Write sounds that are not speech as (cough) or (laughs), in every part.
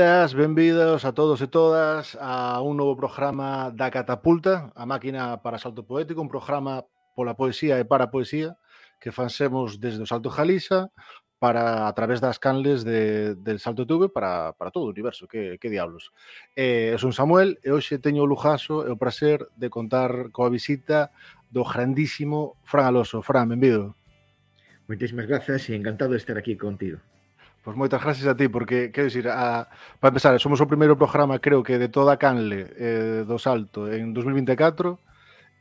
Benvidas, benvidos a todos e todas a un novo programa da Catapulta, a máquina para salto poético, un programa pola poesía e para a poesía que fansemos desde o Salto Jalisa para a través das canles de, del Salto Tube para, para todo o universo, que, que diablos. Eh, son Samuel e hoxe teño o lujaso e o prazer de contar coa visita do grandísimo Fran Aloso. Fran, benvido. Moitísimas grazas e encantado de estar aquí contigo. Pois moitas gracias a ti, porque, quero dicir, a, para empezar, somos o primeiro programa, creo que, de toda a canle eh, do Salto en 2024,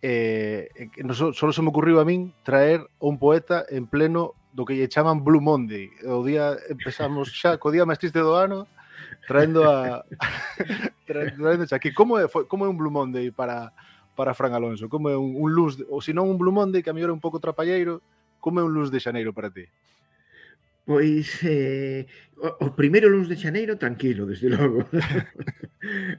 eh, no, só se me ocurriu a min traer un poeta en pleno do que lle chaman Blue Monday. O día empezamos xa co día máis triste do ano, traendo a (laughs) traendo xa aquí como é foi, como é un Blue Monday para para Fran Alonso, como é un, un luz, ou se non un Blue Monday que a mellor é un pouco trapalleiro, como é un luz de xaneiro para ti? Pois eh, o, o primeiro luns de xaneiro tranquilo, desde (laughs) logo.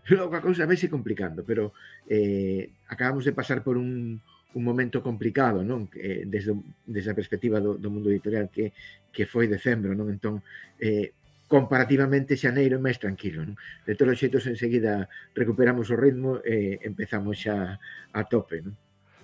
logo a cousa vaise complicando, pero eh, acabamos de pasar por un, un momento complicado, non? Eh, desde, desde a perspectiva do, do mundo editorial que, que foi decembro, non? Entón, eh, comparativamente xaneiro é máis tranquilo, non? De todos os xeitos enseguida recuperamos o ritmo e empezamos xa a tope, non?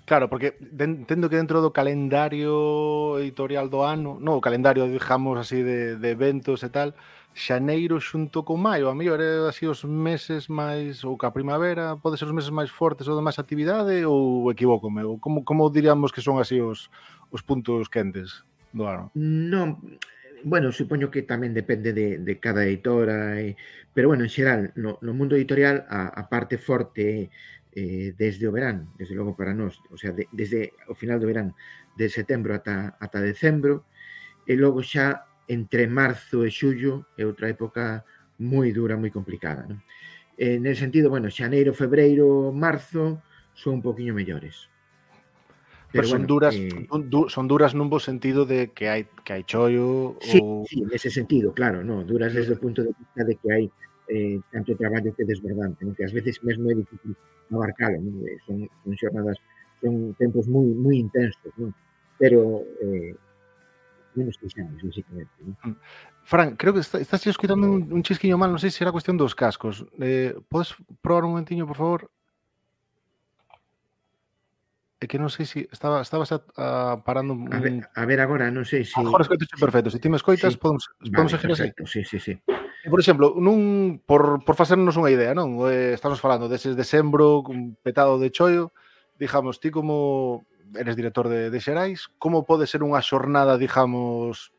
Claro, porque entendo que dentro do calendario editorial do ano, no, o calendario, digamos, así de, de eventos e tal, xaneiro xunto con maio, a mellor é así os meses máis, ou ca primavera, pode ser os meses máis fortes ou de máis actividade, ou equivócome? Ou como, como diríamos que son así os, os puntos quentes do ano? Non, bueno, supoño que tamén depende de, de cada editora, e, pero bueno, en xeral, no, no mundo editorial, a, a parte forte eh, desde o verán, desde logo para nós, o sea, de, desde o final do verán, de setembro ata, ata decembro, e logo xa entre marzo e xullo é outra época moi dura, moi complicada. Non? Eh, nel sentido, bueno, xaneiro, febreiro, marzo son un poquinho mellores. Pero, Pero son bueno, duras, eh... son duras nun bo sentido de que hai que hai chollo sí, ou Sí, nese sentido, claro, no, duras desde o punto de vista de que hai eh, tanto traballo que desbordante, non? que ás veces mesmo é difícil abarcalo, non? Eh, son, son xornadas, son tempos moi moi intensos, non? pero eh, menos nos queixamos, basicamente. Non? Mm. Fran, creo que está, estás escutando un, un chisquiño mal, non sei se era cuestión dos cascos. Eh, podes probar un momentiño, por favor? É que non sei se estaba, estabas a, a, parando... Un... A ver, a ver agora, non sei se... Agora escoito perfecto, se ti me escoitas, sí. podemos, podemos vale, seguir así. Sí, sí, sí. Por exemplo, nun, por, por facernos unha idea, non? Eh, estamos falando deses desembro un petado de choio, digamos, ti como eres director de, de Xerais, como pode ser unha xornada, digamos,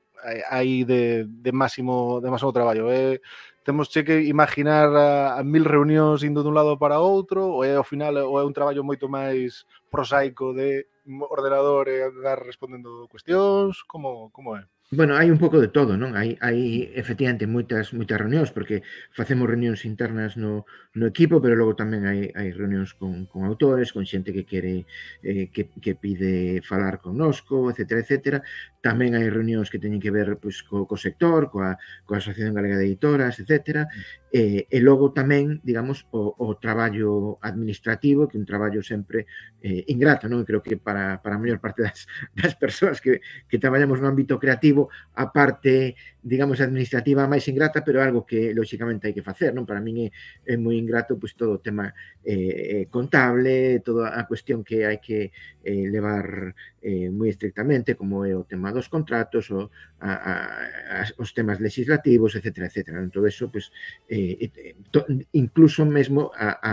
aí de, de máximo de máximo traballo? Eh? Temos che que imaginar a, a mil reunións indo dun lado para outro ou é ao final ou é un traballo moito máis prosaico de ordenador e andar respondendo cuestións? Como, como é? Bueno, hai un pouco de todo, non? Hai, hai efectivamente moitas moitas reunións, porque facemos reunións internas no, no equipo, pero logo tamén hai, hai reunións con, con autores, con xente que quere eh, que, que pide falar connosco, etc, etc. Tamén hai reunións que teñen que ver pois, co, co sector, coa, coa Asociación Galega de Editoras, etc. Eh, e logo tamén, digamos, o, o traballo administrativo, que é un traballo sempre eh, ingrato, non? Creo que para, para a maior parte das, das persoas que, que traballamos no ámbito creativo administrativo, a parte, digamos, administrativa máis ingrata, pero algo que lóxicamente hai que facer, non? Para min é, é moi ingrato pois todo o tema eh, eh, contable, toda a cuestión que hai que eh, levar eh, moi estrictamente, como é o tema dos contratos, o, a, a, os temas legislativos, etc. etc. Non? Todo eso, pois, eh, to, incluso mesmo a, a,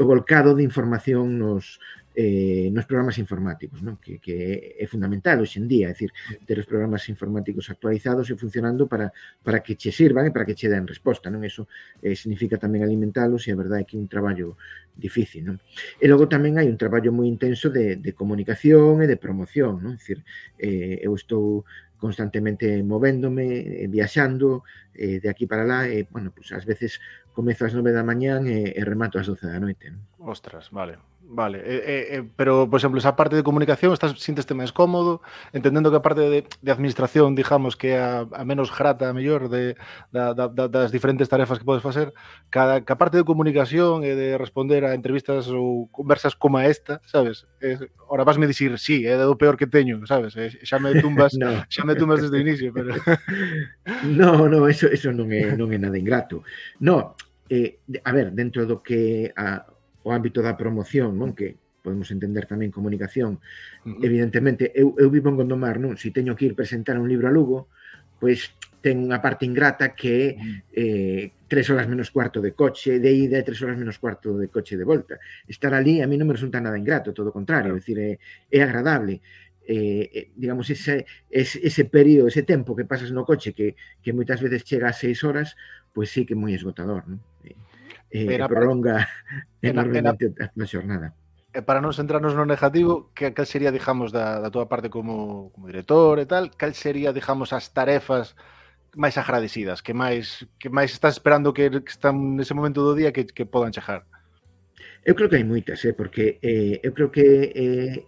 o volcado de información nos, eh, nos programas informáticos, non? Que, que é fundamental hoxe en día, é dicir, ter os programas informáticos actualizados e funcionando para, para que che sirvan e para que che den resposta, non? Eso eh, significa tamén alimentalos e a verdade é que é un traballo difícil, non? E logo tamén hai un traballo moi intenso de, de comunicación e de promoción, non? É dicir, eh, eu estou constantemente movéndome, eh, viaxando eh, de aquí para lá e, eh, bueno, pues, ás veces comezo ás nove da mañán e, e remato ás doce da noite. Non? Ostras, vale, Vale, eh, eh, eh, pero, por exemplo, esa parte de comunicación estás sinteste máis cómodo, entendendo que a parte de, de administración, digamos, que é a, a menos grata, a mellor, de, da, da, das diferentes tarefas que podes facer, cada, que a parte de comunicación e de responder a entrevistas ou conversas como esta, sabes? É, ora vas me dicir, sí, é do peor que teño, sabes? É, xa me tumbas, (laughs) no. xa me tumbas desde o inicio, pero... (laughs) no, no, eso, eso non, é, non é nada ingrato. No, eh, a ver, dentro do que a, o ámbito da promoción, non? Que podemos entender tamén comunicación. Uh -huh. Evidentemente, eu, eu vivo en Gondomar, non? Si teño que ir presentar un libro a Lugo, pois ten unha parte ingrata que é eh, tres horas menos cuarto de coche, de ida e tres horas menos cuarto de coche de volta. Estar ali a mí non me resulta nada ingrato, todo o contrario, claro. é, dicir, é, é agradable. Eh, eh digamos, ese, ese, ese período, ese tempo que pasas no coche, que, que moitas veces chega a seis horas, pois sí que é moi esgotador, non? eh, Era eh, prolonga (laughs) enormemente a na xornada. E para non centrarnos no negativo, que cal sería, digamos, da, da tua parte como, como director e tal, cal sería, digamos, as tarefas máis agradecidas, que máis que máis estás esperando que, que están nese momento do día que, que podan chegar? Eu creo que hai moitas, eh, porque eh, eu creo que eh,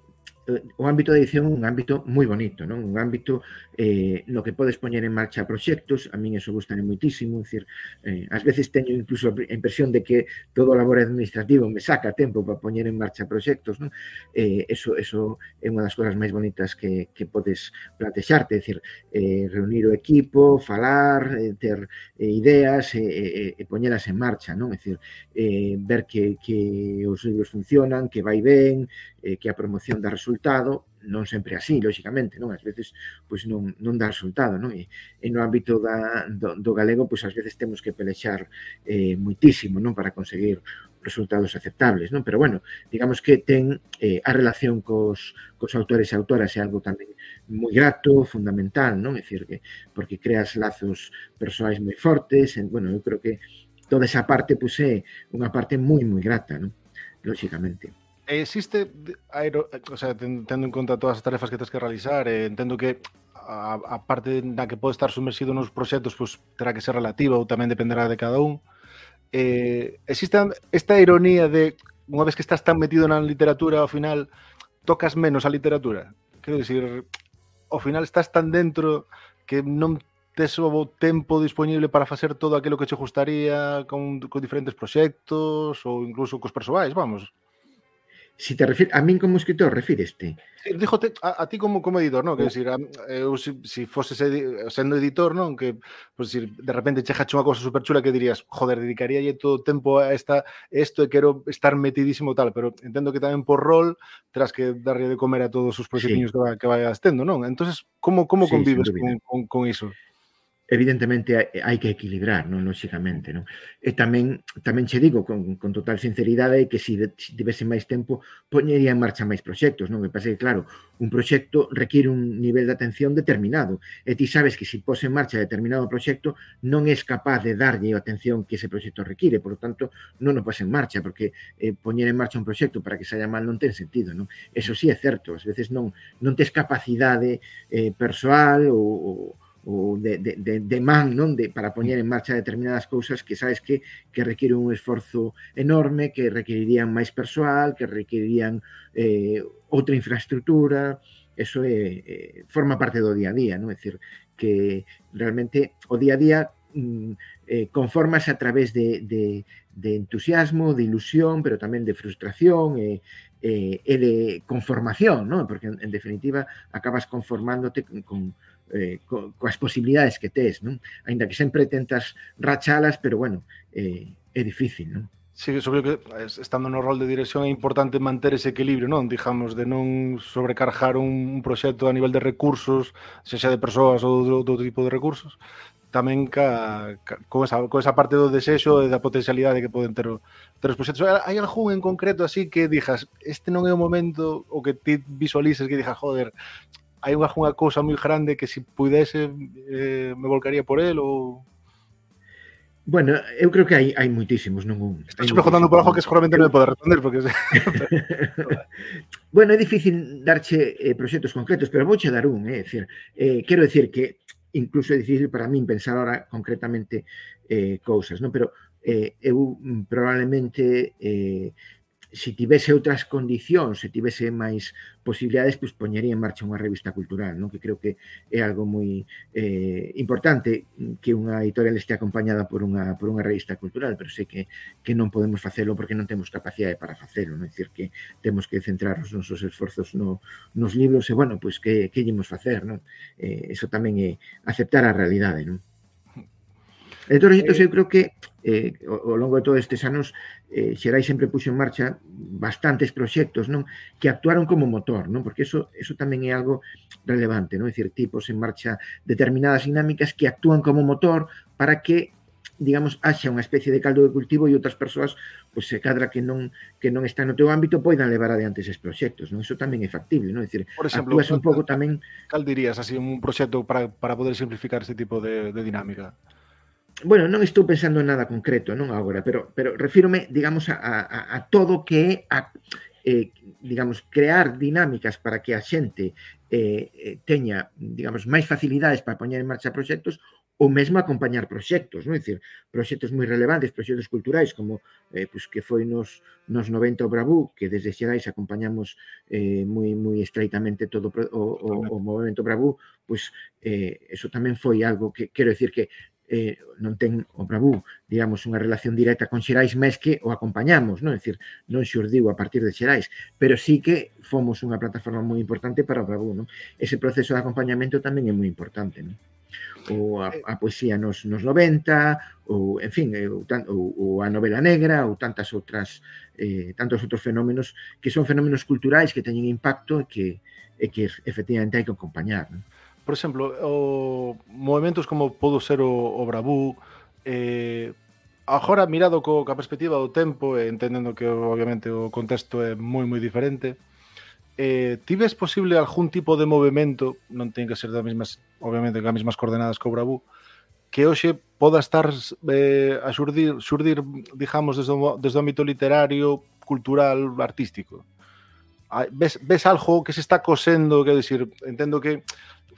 o ámbito da edición un ámbito moi bonito, non? Un ámbito eh, no que podes poñer en marcha proxectos, a min eso gustame moitísimo, decir, eh, ás veces teño incluso a impresión de que todo o labor administrativo me saca tempo para poñer en marcha proxectos, non? Eh, eso, eso é unha das cousas máis bonitas que, que podes plantexarte, decir, eh, reunir o equipo, falar, eh, ter eh, ideas e eh, eh, eh poñelas en marcha, non? É dicir, eh, ver que, que os libros funcionan, que vai ben, eh, que a promoción da resultado non sempre así, lóxicamente, non? Ás veces pois non non dá resultado, non? E, e no ámbito da do, do galego pois ás veces temos que pelexar eh muitísimo, non, para conseguir resultados aceptables, non? Pero bueno, digamos que ten eh, a relación cos, cos autores e autoras é algo tamén moi grato, fundamental, non? É dicir que porque creas lazos persoais moi fortes, en, bueno, eu creo que toda esa parte pois é unha parte moi moi grata, non? Lóxicamente existe, aero, o sea, tendo en conta todas as tarefas que tens que realizar, eh, entendo que a, a parte na que pode estar sumersido nos proxectos pois, pues, terá que ser relativa ou tamén dependerá de cada un. Eh, existe esta ironía de unha vez que estás tan metido na literatura, ao final tocas menos a literatura. Quero dicir, ao final estás tan dentro que non tes o tempo disponible para facer todo aquilo que che gustaría con, con diferentes proxectos ou incluso cos persoais, vamos. Si te refieres, a min como escritor, refíreste? Sí, díjote, a, a ti como, como editor, non? Que decir, a, eu si, si foses edi, sendo editor, non? Que, pues, decir, de repente che unha cosa super chula que dirías, joder, dedicaría todo o tempo a esta, esto e quero estar metidísimo tal, pero entendo que tamén por rol tras que darlle de comer a todos os proxectiños sí. que, vai, que vayas tendo, non? entonces como como sí, convives con, con, con iso? evidentemente hai que equilibrar, non lóxicamente, non? E eh, tamén tamén che digo con, con total sinceridade que se si, tivese máis tempo poñería en marcha máis proxectos, non? Me pasa que claro, un proxecto require un nivel de atención determinado e ti sabes que se si pose en marcha determinado proxecto non és capaz de darlle a atención que ese proxecto require, por lo tanto non o pase en marcha porque eh, poñer en marcha un proxecto para que saia mal non ten sentido, non? Eso sí é certo, ás veces non non tes capacidade eh, persoal ou, ou ou de, de, de, de man non de, para poñer en marcha determinadas cousas que sabes que, que requiren un esforzo enorme, que requerirían máis persoal, que requerirían eh, outra infraestructura, eso é, eh, forma parte do día a día, non? É dicir, que realmente o día a día mm, eh, conformas a través de, de, de entusiasmo, de ilusión, pero tamén de frustración e, eh, e eh, de conformación, non? Porque en, en definitiva acabas conformándote con, con eh, co, coas posibilidades que tes, non? Ainda que sempre tentas rachalas, pero bueno, eh, é difícil, non? Sí, sobre que estando no rol de dirección é importante manter ese equilibrio, non? Dijamos, de non sobrecargar un, un proxecto a nivel de recursos, se xa de persoas ou do, do tipo de recursos, tamén ca, ca, con, esa, con esa parte do desexo e da potencialidade que poden ter, ter os proxectos. Hai algún en concreto así que dixas, este non é o momento o que ti visualices que dixas, joder, hai unha, unha cousa moi grande que se si pudese eh, me volcaría por el ou... Bueno, eu creo que hai, hai moitísimos, non un... Estás preguntando por algo que seguramente non me pode responder, porque... (laughs) bueno, é difícil darche eh, proxectos concretos, pero vouche dar un, eh, decir, eh, quero decir que incluso é difícil para min pensar ahora concretamente eh, cousas, non? Pero eh, eu mm, probablemente eh, se tivese outras condicións, se tivese máis posibilidades, pois poñería en marcha unha revista cultural, non? que creo que é algo moi eh, importante que unha editorial este acompañada por unha, por unha revista cultural, pero sei que, que non podemos facelo porque non temos capacidade para facelo, non? é dicir que temos que centrar os nosos esforzos no, nos libros e, bueno, pois que, que llemos facer, non? Eh, eso tamén é aceptar a realidade, non? (laughs) Entón, eu creo que eh, ao longo de todos estes anos eh, Xerai sempre puxo en marcha bastantes proxectos non que actuaron como motor, non porque eso, eso tamén é algo relevante, non? É dicir, tipos en marcha determinadas dinámicas que actúan como motor para que digamos, haxa unha especie de caldo de cultivo e outras persoas, pois se cadra que non que non está no teu ámbito, poidan levar adiante eses proxectos, non? Iso tamén é factible, non? É dicir, Por exemplo, actúas un pouco tamén... Cal dirías así un proxecto para, para poder simplificar este tipo de, de dinámica? bueno, non estou pensando en nada concreto, non agora, pero, pero refírome, digamos, a, a, a todo que é a, eh, digamos, crear dinámicas para que a xente eh, eh, teña, digamos, máis facilidades para poñer en marcha proxectos ou mesmo acompañar proxectos, non? É dicir, proxectos moi relevantes, proxectos culturais, como eh, pois que foi nos, nos 90 o Bravú, que desde Xerais acompañamos eh, moi moi estreitamente todo o, o, o movimento Bravú, pois eh, eso tamén foi algo que, quero decir que eh, non ten o Bravú, digamos, unha relación directa con Xerais, mes que o acompañamos, non? É dicir, non xurdiu a partir de Xerais, pero sí que fomos unha plataforma moi importante para o Bravú, non? Ese proceso de acompañamento tamén é moi importante, non? ou a, eh. a poesía nos, nos 90, ou, en fin, eh, ou, tan, ou, ou a novela negra, ou tantas outras, eh, tantos outros fenómenos que son fenómenos culturais que teñen impacto e que, e que efectivamente hai que acompañar. Non? por exemplo, o movimentos como podo ser o, o bravú, eh, agora mirado co, ca perspectiva do tempo, e eh, entendendo que obviamente o contexto é moi moi diferente, eh, tives posible algún tipo de movimento, non ten que ser das mesmas, obviamente, das mesmas coordenadas que o bravú, que hoxe poda estar eh, a xurdir, xurdir, digamos, desde o, desde o ámbito literario, cultural, artístico. Ves, ves algo que se está cosendo, quero decir, entendo que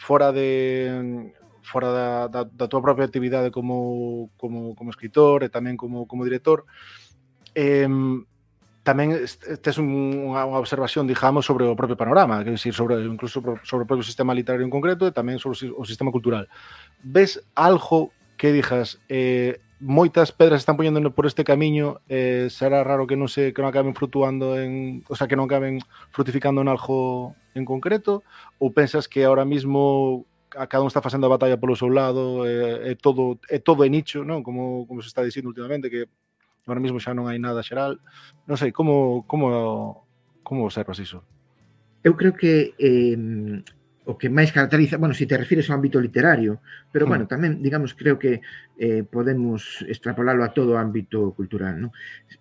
fora de fora da, da, da tua propia actividade como, como, como escritor e tamén como, como director, eh, tamén tes unha, unha observación, digamos, sobre o propio panorama, que decir, sobre, incluso sobre o propio sistema literario en concreto e tamén sobre o sistema cultural. Ves algo que dijas, eh, moitas pedras están poñendo por este camiño, eh, será raro que non se que non acaben frutuando en, o sea, que non acaben frutificando en algo en concreto ou pensas que ahora mismo a cada un está facendo a batalla polo seu lado e, e todo é todo é nicho, non? Como como se está dicindo últimamente que ahora mismo xa non hai nada xeral. Non sei como como como observas iso. Eu creo que eh, o que máis caracteriza, bueno, se si te refires ao ámbito literario, pero hmm. bueno, tamén, digamos, creo que eh, podemos extrapolalo a todo o ámbito cultural, non?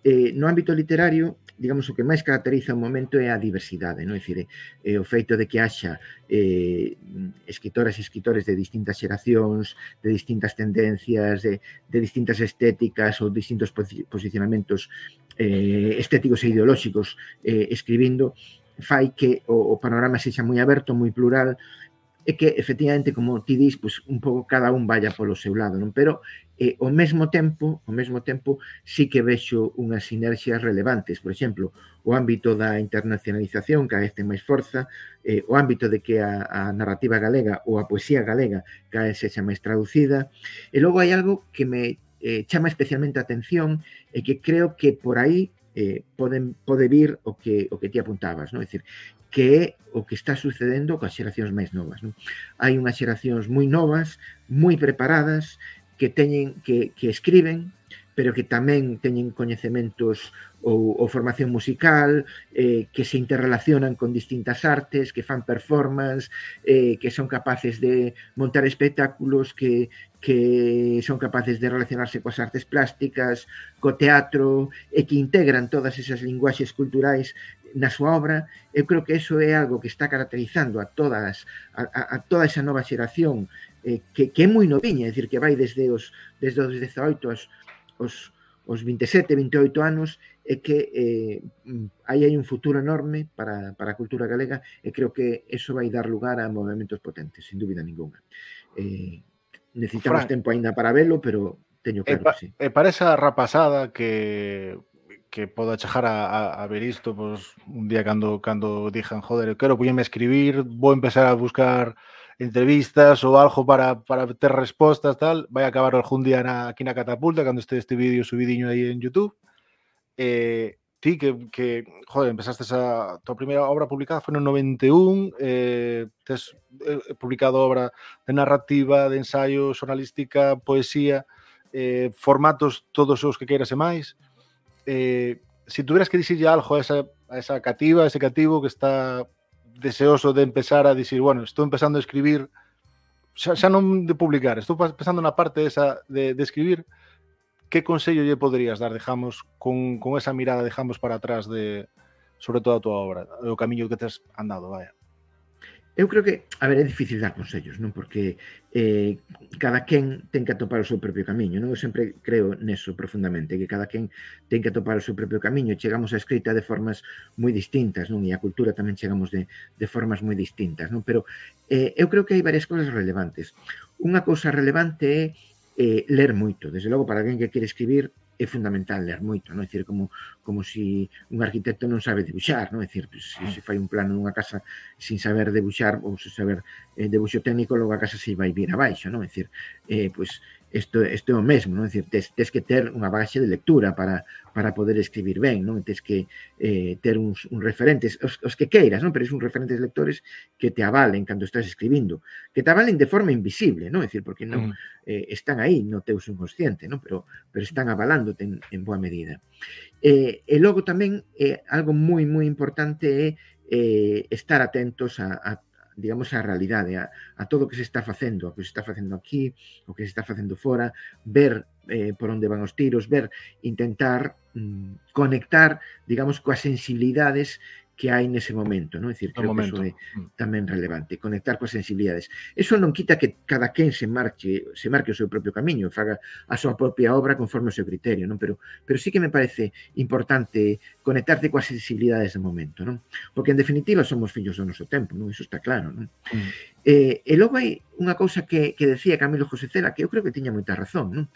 Eh, no ámbito literario, digamos, o que máis caracteriza o momento é a diversidade, non? É dicir, é o feito de que haxa eh, escritoras e escritores de distintas xeracións, de distintas tendencias, de, de distintas estéticas ou distintos posicionamentos eh, estéticos e ideolóxicos eh, escribindo, fai que o, o panorama sexa moi aberto, moi plural é que efectivamente, como ti dis, pois, un pouco cada un vaya polo seu lado, non? Pero eh, ao mesmo tempo, ao mesmo tempo, sí que vexo unhas sinerxias relevantes. Por exemplo, o ámbito da internacionalización cada vez ten máis forza, eh, o ámbito de que a, a narrativa galega ou a poesía galega cada vez sexa máis traducida. E logo hai algo que me eh, chama especialmente a atención e que creo que por aí eh, poden pode vir o que o que ti apuntabas, non? É dicir, que é o que está sucedendo coas xeracións máis novas, non? Hai unhas xeracións moi novas, moi preparadas, que teñen que que escriben, pero que tamén teñen coñecementos ou, ou formación musical, eh, que se interrelacionan con distintas artes, que fan performance, eh, que son capaces de montar espectáculos, que, que son capaces de relacionarse coas artes plásticas, co teatro, e que integran todas esas linguaxes culturais na súa obra, eu creo que eso é algo que está caracterizando a todas a, a, toda esa nova xeración eh, que, que é moi noviña, é dicir, que vai desde os desde os 18 aos, os, os 27, 28 anos é que eh, aí hai un futuro enorme para, para a cultura galega e creo que eso vai dar lugar a movimentos potentes, sin dúbida ninguna. Eh, necesitamos Frank, tempo aínda para velo, pero teño claro e pa, sí. E para esa rapasada que que poda chejar a, a, a ver isto pues, un día cando cando dixan, joder, eu quero poñerme a escribir, vou empezar a buscar entrevistas ou algo para, para ter respostas, tal, vai acabar algún día na, aquí na catapulta, cando este este vídeo subidiño aí en YouTube. Eh, ti que, que joder, empezaste a tua primeira obra publicada foi no 91, eh, tes eh, publicado obra de narrativa, de ensaio, xornalística, poesía, eh, formatos todos os que queiras e máis. Eh, se si tuvieras que dicirlle algo a esa, a esa cativa, a ese cativo que está deseoso de empezar a dicir, bueno, estou empezando a escribir xa, xa non de publicar, estou pensando na parte esa de, escribir, que consello lle poderías dar, dejamos, con, con esa mirada dejamos para atrás de sobre toda a tua obra, o camiño que tes andado, vaya? Eu creo que, a ver, é difícil dar consellos, non? Porque eh, cada quen ten que atopar o seu propio camiño, non? Eu sempre creo neso profundamente, que cada quen ten que atopar o seu propio camiño. Chegamos á escrita de formas moi distintas, non? E a cultura tamén chegamos de, de formas moi distintas, non? Pero eh, eu creo que hai varias cousas relevantes. Unha cousa relevante é eh, ler moito. Desde logo, para alguén que quere escribir, é fundamental ler moito, non? É dicir, como, como si un arquitecto non sabe debuxar, non? É dicir, pues, se, se fai un plano dunha casa sin saber debuxar ou se saber eh, debuxo técnico, logo a casa se vai vir abaixo, non? É dicir, eh, pois, pues, isto, isto é o mesmo, non? Dicir, tes, tes que ter unha base de lectura para, para poder escribir ben, non? Tes que eh, ter uns, uns referentes, os, os que queiras, non? Pero son referentes lectores que te avalen cando estás escribindo, que te avalen de forma invisible, non? É dicir, porque non mm. eh, están aí no teu subconsciente, non? Pero, pero están avalándote en, en boa medida. Eh, e logo tamén eh, algo moi moi importante é eh, estar atentos a, a digamos, a realidade, a, a todo o que se está facendo, o que se está facendo aquí, o que se está facendo fora, ver eh, por onde van os tiros, ver, intentar mm, conectar, digamos, coas sensibilidades que hai nese momento, non? É dicir, creo momento. que iso mm. é tamén relevante, conectar coas sensibilidades. Eso non quita que cada quen se marche, se marque o seu propio camiño, faga a súa propia obra conforme o seu criterio, non? Pero pero sí que me parece importante conectarte coas sensibilidades do momento, non? Porque en definitiva somos fillos do noso tempo, non? Iso está claro, non? Mm. Eh, e logo hai unha cousa que, que decía Camilo José Cela, que eu creo que tiña moita razón, non?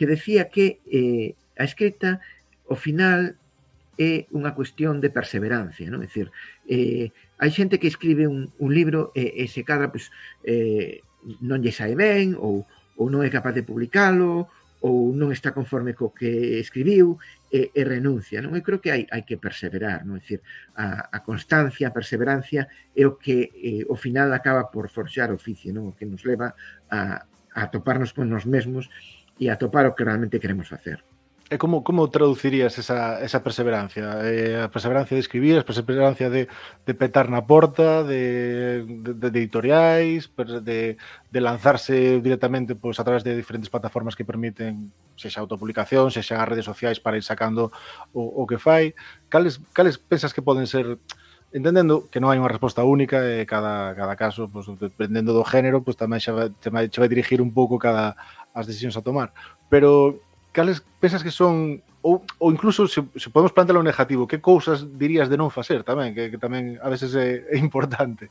Que decía que eh, a escrita, ao final, é unha cuestión de perseverancia, non? É dicir, eh, hai xente que escribe un, un libro e, e se cadra pois, eh, non lle sae ben ou, ou non é capaz de publicalo ou non está conforme co que escribiu e, e renuncia, non? Eu creo que hai, hai que perseverar, non? É dicir, a, a constancia, a perseverancia é o que eh, ao final acaba por forxar o oficio, non? O que nos leva a, a toparnos con nos mesmos e a topar o que realmente queremos facer. E como, como traducirías esa, esa perseverancia? Eh, a perseverancia de escribir, a perseverancia de, de petar na porta, de, de, de editoriais, de, de lanzarse directamente pois, a través de diferentes plataformas que permiten se xa autopublicación, se xa redes sociais para ir sacando o, o que fai. Cales, cales pensas que poden ser entendendo que non hai unha resposta única e cada, cada caso, pois, dependendo do género, pois, tamén xa, vai, xa vai dirigir un pouco cada as decisións a tomar. Pero cales pensas que son ou, ou incluso se, se podemos plantear o negativo, que cousas dirías de non facer tamén, que, que tamén a veces é, é importante.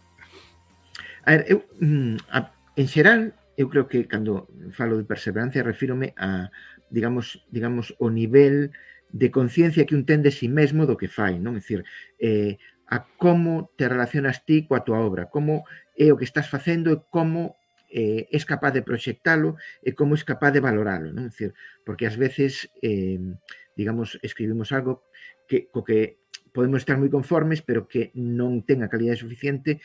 A ver, eu, mm, a, en xeral, eu creo que cando falo de perseverancia refírome a, digamos, digamos o nivel de conciencia que un ten de si sí mesmo do que fai, non? É dicir, eh, a como te relacionas ti coa tua obra, como é o que estás facendo e como eh, es capaz de proxectalo e como es capaz de valoralo. Non? É dicir, porque ás veces, eh, digamos, escribimos algo que, co que podemos estar moi conformes, pero que non ten a calidade suficiente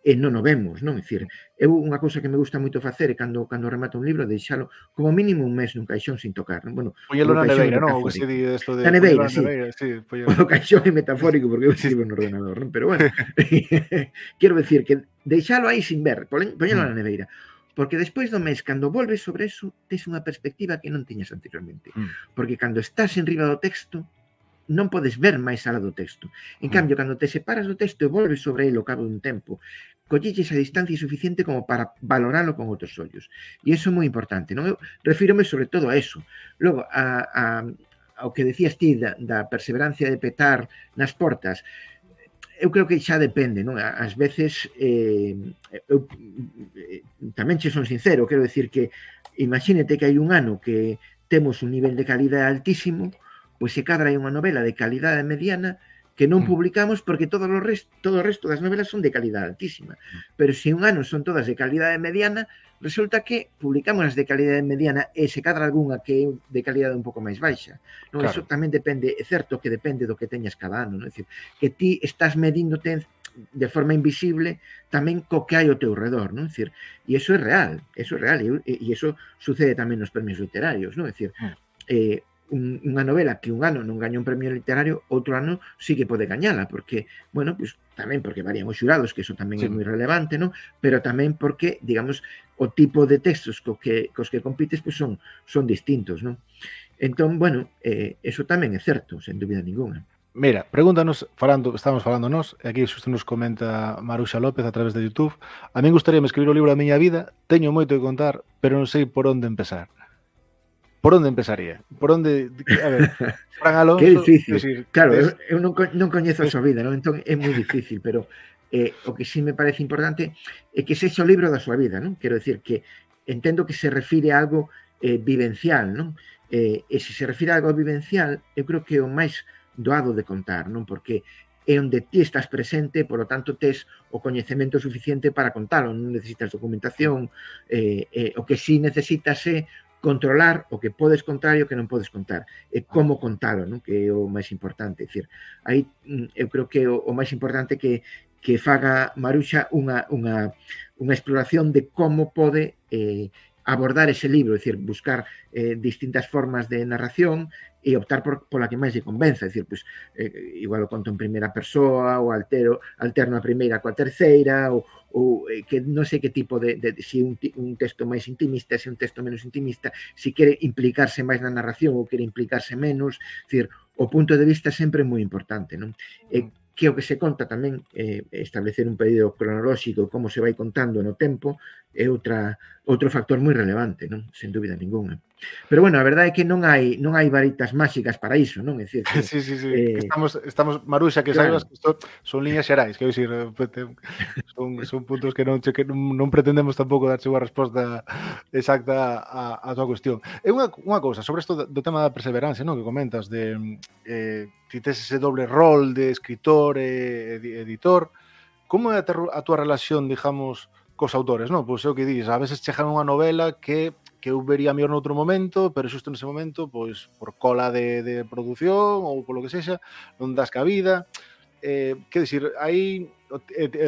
e non o vemos, non? É dicir, eu unha cousa que me gusta moito facer é cando cando remato un libro deixalo como mínimo un mes nun caixón sin tocar, non? Bueno, poñelo na neveira, non? O que se di isto de na neveira, sí. neveira, sí. O caixón é metafórico porque eu escribo no ordenador, non? Pero bueno, (laughs) quero decir que deixalo aí sin ver, poñelo na mm. neveira. Porque despois do mes, cando volves sobre eso, tes unha perspectiva que non tiñas anteriormente. Mm. Porque cando estás enriba do texto, non podes ver máis alá do texto. En mm. cambio, cando te separas do texto e volves sobre ele ao cabo dun tempo, colleches a distancia suficiente como para valoralo con outros ollos. E iso é moi importante. Non? Eu refírome sobre todo a eso. Logo, a, a, ao que decías ti da, da perseverancia de petar nas portas, eu creo que xa depende, non? Ás veces eh, eu eh, tamén che son sincero, quero decir que imagínate que hai un ano que temos un nivel de calidade altísimo, pois se cadra hai unha novela de calidade mediana que non mm. publicamos porque todo o resto, todo o resto das novelas son de calidade altísima. Mm. Pero se un ano son todas de calidade mediana, resulta que publicamos as de calidade mediana e se cadra algunha que é de calidade un pouco máis baixa. Non, claro. Eso tamén depende, é certo que depende do que teñas cada ano, non? É dicir, que ti estás medíndote de forma invisible tamén co que hai ao teu redor, non? É dicir, e iso é real, iso é real e, e iso sucede tamén nos premios literarios, non? É dicir, mm. eh, un, unha novela que un ano non gaña un premio literario, outro ano sí que pode gañala, porque, bueno, pues, tamén porque varían os xurados, que eso tamén sí. é moi relevante, non? Pero tamén porque, digamos, o tipo de textos co que, cos que compites pues, son, son distintos, non? Entón, bueno, eh, eso tamén é certo, sen dúbida ninguna. Mira, pregúntanos, falando, estamos falando nós, e aquí xusto nos comenta Maruxa López a través de YouTube. A min gustaríame escribir o libro da miña vida, teño moito que contar, pero non sei por onde empezar por onde empezaría? Por onde, a ver, Fran (laughs) Alonso... que difícil, decir, claro, es... eu, eu non, non coñezo a súa vida, non? entón é moi difícil, pero eh, o que sí me parece importante é que sexa o libro da súa vida, non? Quero decir que entendo que se refire a algo eh, vivencial, non? Eh, e se se refire a algo vivencial, eu creo que é o máis doado de contar, non? Porque é onde ti estás presente, por lo tanto tes o coñecemento suficiente para contalo, non necesitas documentación, eh, eh, o que si sí necesitas é controlar o que podes contar e o que non podes contar e ah. como contalo, non? que é o máis importante decir, aí mm, eu creo que o, o máis importante que que faga Maruxa unha, unha, unha exploración de como pode eh, abordar ese libro, é dicir, buscar eh, distintas formas de narración, e optar por, pola que máis lle convenza, é dicir, pois, eh, igual o conto en primeira persoa, ou altero, alterno a primeira coa terceira, ou, ou eh, que non sei que tipo de, de se si un, un texto máis intimista, se si un texto menos intimista, se si quere implicarse máis na narración ou quere implicarse menos, é dicir, o punto de vista sempre é moi importante, non? E eh, mm. que o que se conta tamén eh, establecer un período cronolóxico como se vai contando no tempo é outra outro factor moi relevante, non? Sen dúbida ninguna. Pero bueno, a verdade é que non hai non hai varitas máxicas para iso, non? É dicir, que, (laughs) sí, sí, sí. Eh... Que estamos estamos Maruxa que claro. saibas que isto son liñas xerais, quero dicir, eh, (laughs) son son puntos que non que non, non pretendemos tampouco darche unha resposta exacta a a tua cuestión. É unha unha cousa sobre isto do tema da perseverancia, non? Que comentas de eh ti tes ese doble rol de escritor e editor. Como é a, a túa relación, digamos, cos autores, non? Pois é o que dis, a veces chegan unha novela que que eu vería mellor noutro momento, pero xusto nese momento, pois, por cola de, de produción ou polo que sexa, non das cabida. Eh, que decir, aí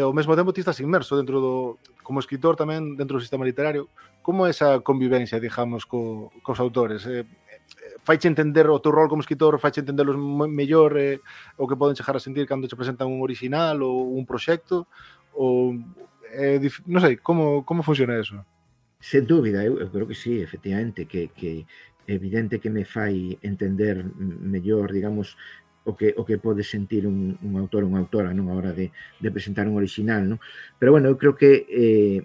ao mesmo tempo ti estás inmerso dentro do como escritor tamén dentro do sistema literario. Como é esa convivencia, digamos, co, cos autores? Eh, faiche entender o teu rol como escritor, faiche entenderlos mellor eh, o que poden chegar a sentir cando che presentan un original ou un proxecto ou eh, non sei, como, como funciona eso? Sen dúbida, eu, eu creo que sí, efectivamente, que, que evidente que me fai entender mellor, digamos, o que o que pode sentir un, un autor ou unha autora non a hora de, de presentar un original, non? Pero bueno, eu creo que eh,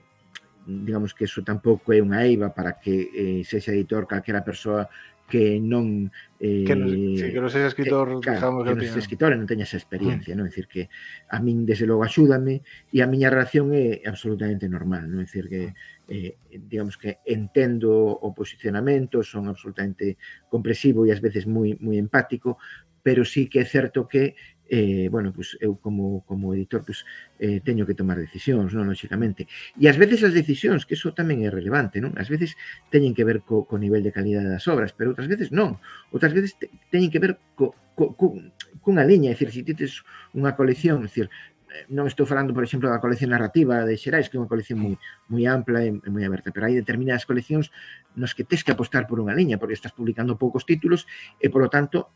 digamos que eso tampouco é unha eiva para que eh, sexa editor calquera persoa que non eh, que, non, sí, que non sexa escritor, que, claro, que, non sexa escritor e non teñas experiencia, mm. non? É dicir que a min desde logo axúdame e a miña relación é absolutamente normal, non? É dicir que ah. eh, digamos que entendo o posicionamento, son absolutamente comprensivo e ás veces moi moi empático, pero sí que é certo que eh, bueno, pues eu como, como editor pues, eh, teño que tomar decisións, non, lóxicamente. E ás veces as decisións, que eso tamén é relevante, non? Ás veces teñen que ver co, co nivel de calidade das obras, pero outras veces non. Outras veces te, teñen que ver co, co, co, cunha liña, é dicir, se si tites unha colección, é dicir, non estou falando, por exemplo, da colección narrativa de Xerais, que é unha colección moi, moi ampla e, e moi aberta, pero hai determinadas coleccións nos que tens que apostar por unha liña, porque estás publicando poucos títulos e, polo tanto,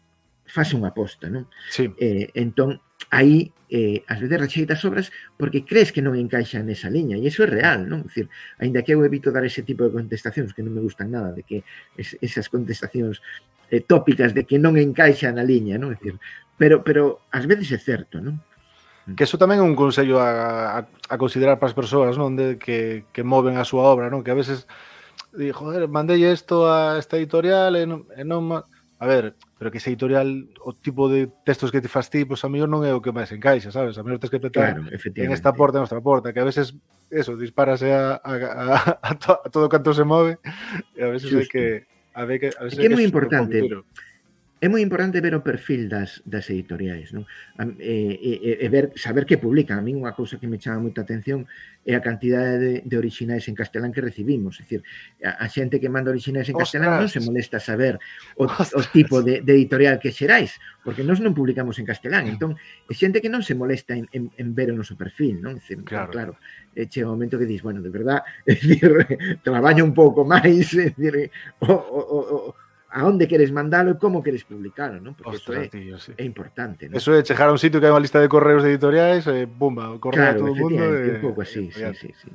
fase unha aposta, non? Sí. Eh, entón, aí eh, ás veces recheitas obras porque crees que non encaixan nesa liña e iso é real, non? Dicir, aínda que eu evito dar ese tipo de contestacións que non me gustan nada, de que es, esas contestacións eh, tópicas de que non encaixan a liña, non? Dicir, pero pero ás veces é certo, non? Mm. Que eso tamén é un consello a, a, a considerar para as persoas, non? De que, que moven a súa obra, non? Que a veces di, joder, mandei isto a esta editorial e non, e non a ver, pero que ese editorial, o tipo de textos que te faz ti, pois pues, a mellor non é o que máis encaixa, sabes? A mellor tens que petar claro, en esta porta, en esta porta, que a veces, eso, disparase a, a, a, a, to, a todo canto se move, e a veces Justo. hai que... A ver, que a veces que é moi importante, é moi importante ver o perfil das, das editoriais non? E, e, e ver, saber que publican a min unha cousa que me chama moita atención é a cantidade de, de orixinais en castelán que recibimos é dicir, a, a xente que manda orixinais en Ostras. castelán non se molesta saber o, o tipo de, de editorial que xerais porque nós non publicamos en castelán mm. entón, é xente que non se molesta en, en, en ver o noso perfil non? É dicir, ah, claro. claro chega o momento que dis, bueno, de verdad é (laughs) dicir, traballo un pouco máis é (laughs) dicir, o, o, o a onde queres mandalo e como queres publicalo, non? Porque Ostras, é, tío, sí. é importante, non? Eso é chegar a un sitio que hai unha lista de correos editoriais e bumba, correo claro, a todo o mundo e... un pouco así, sí, sí, sí.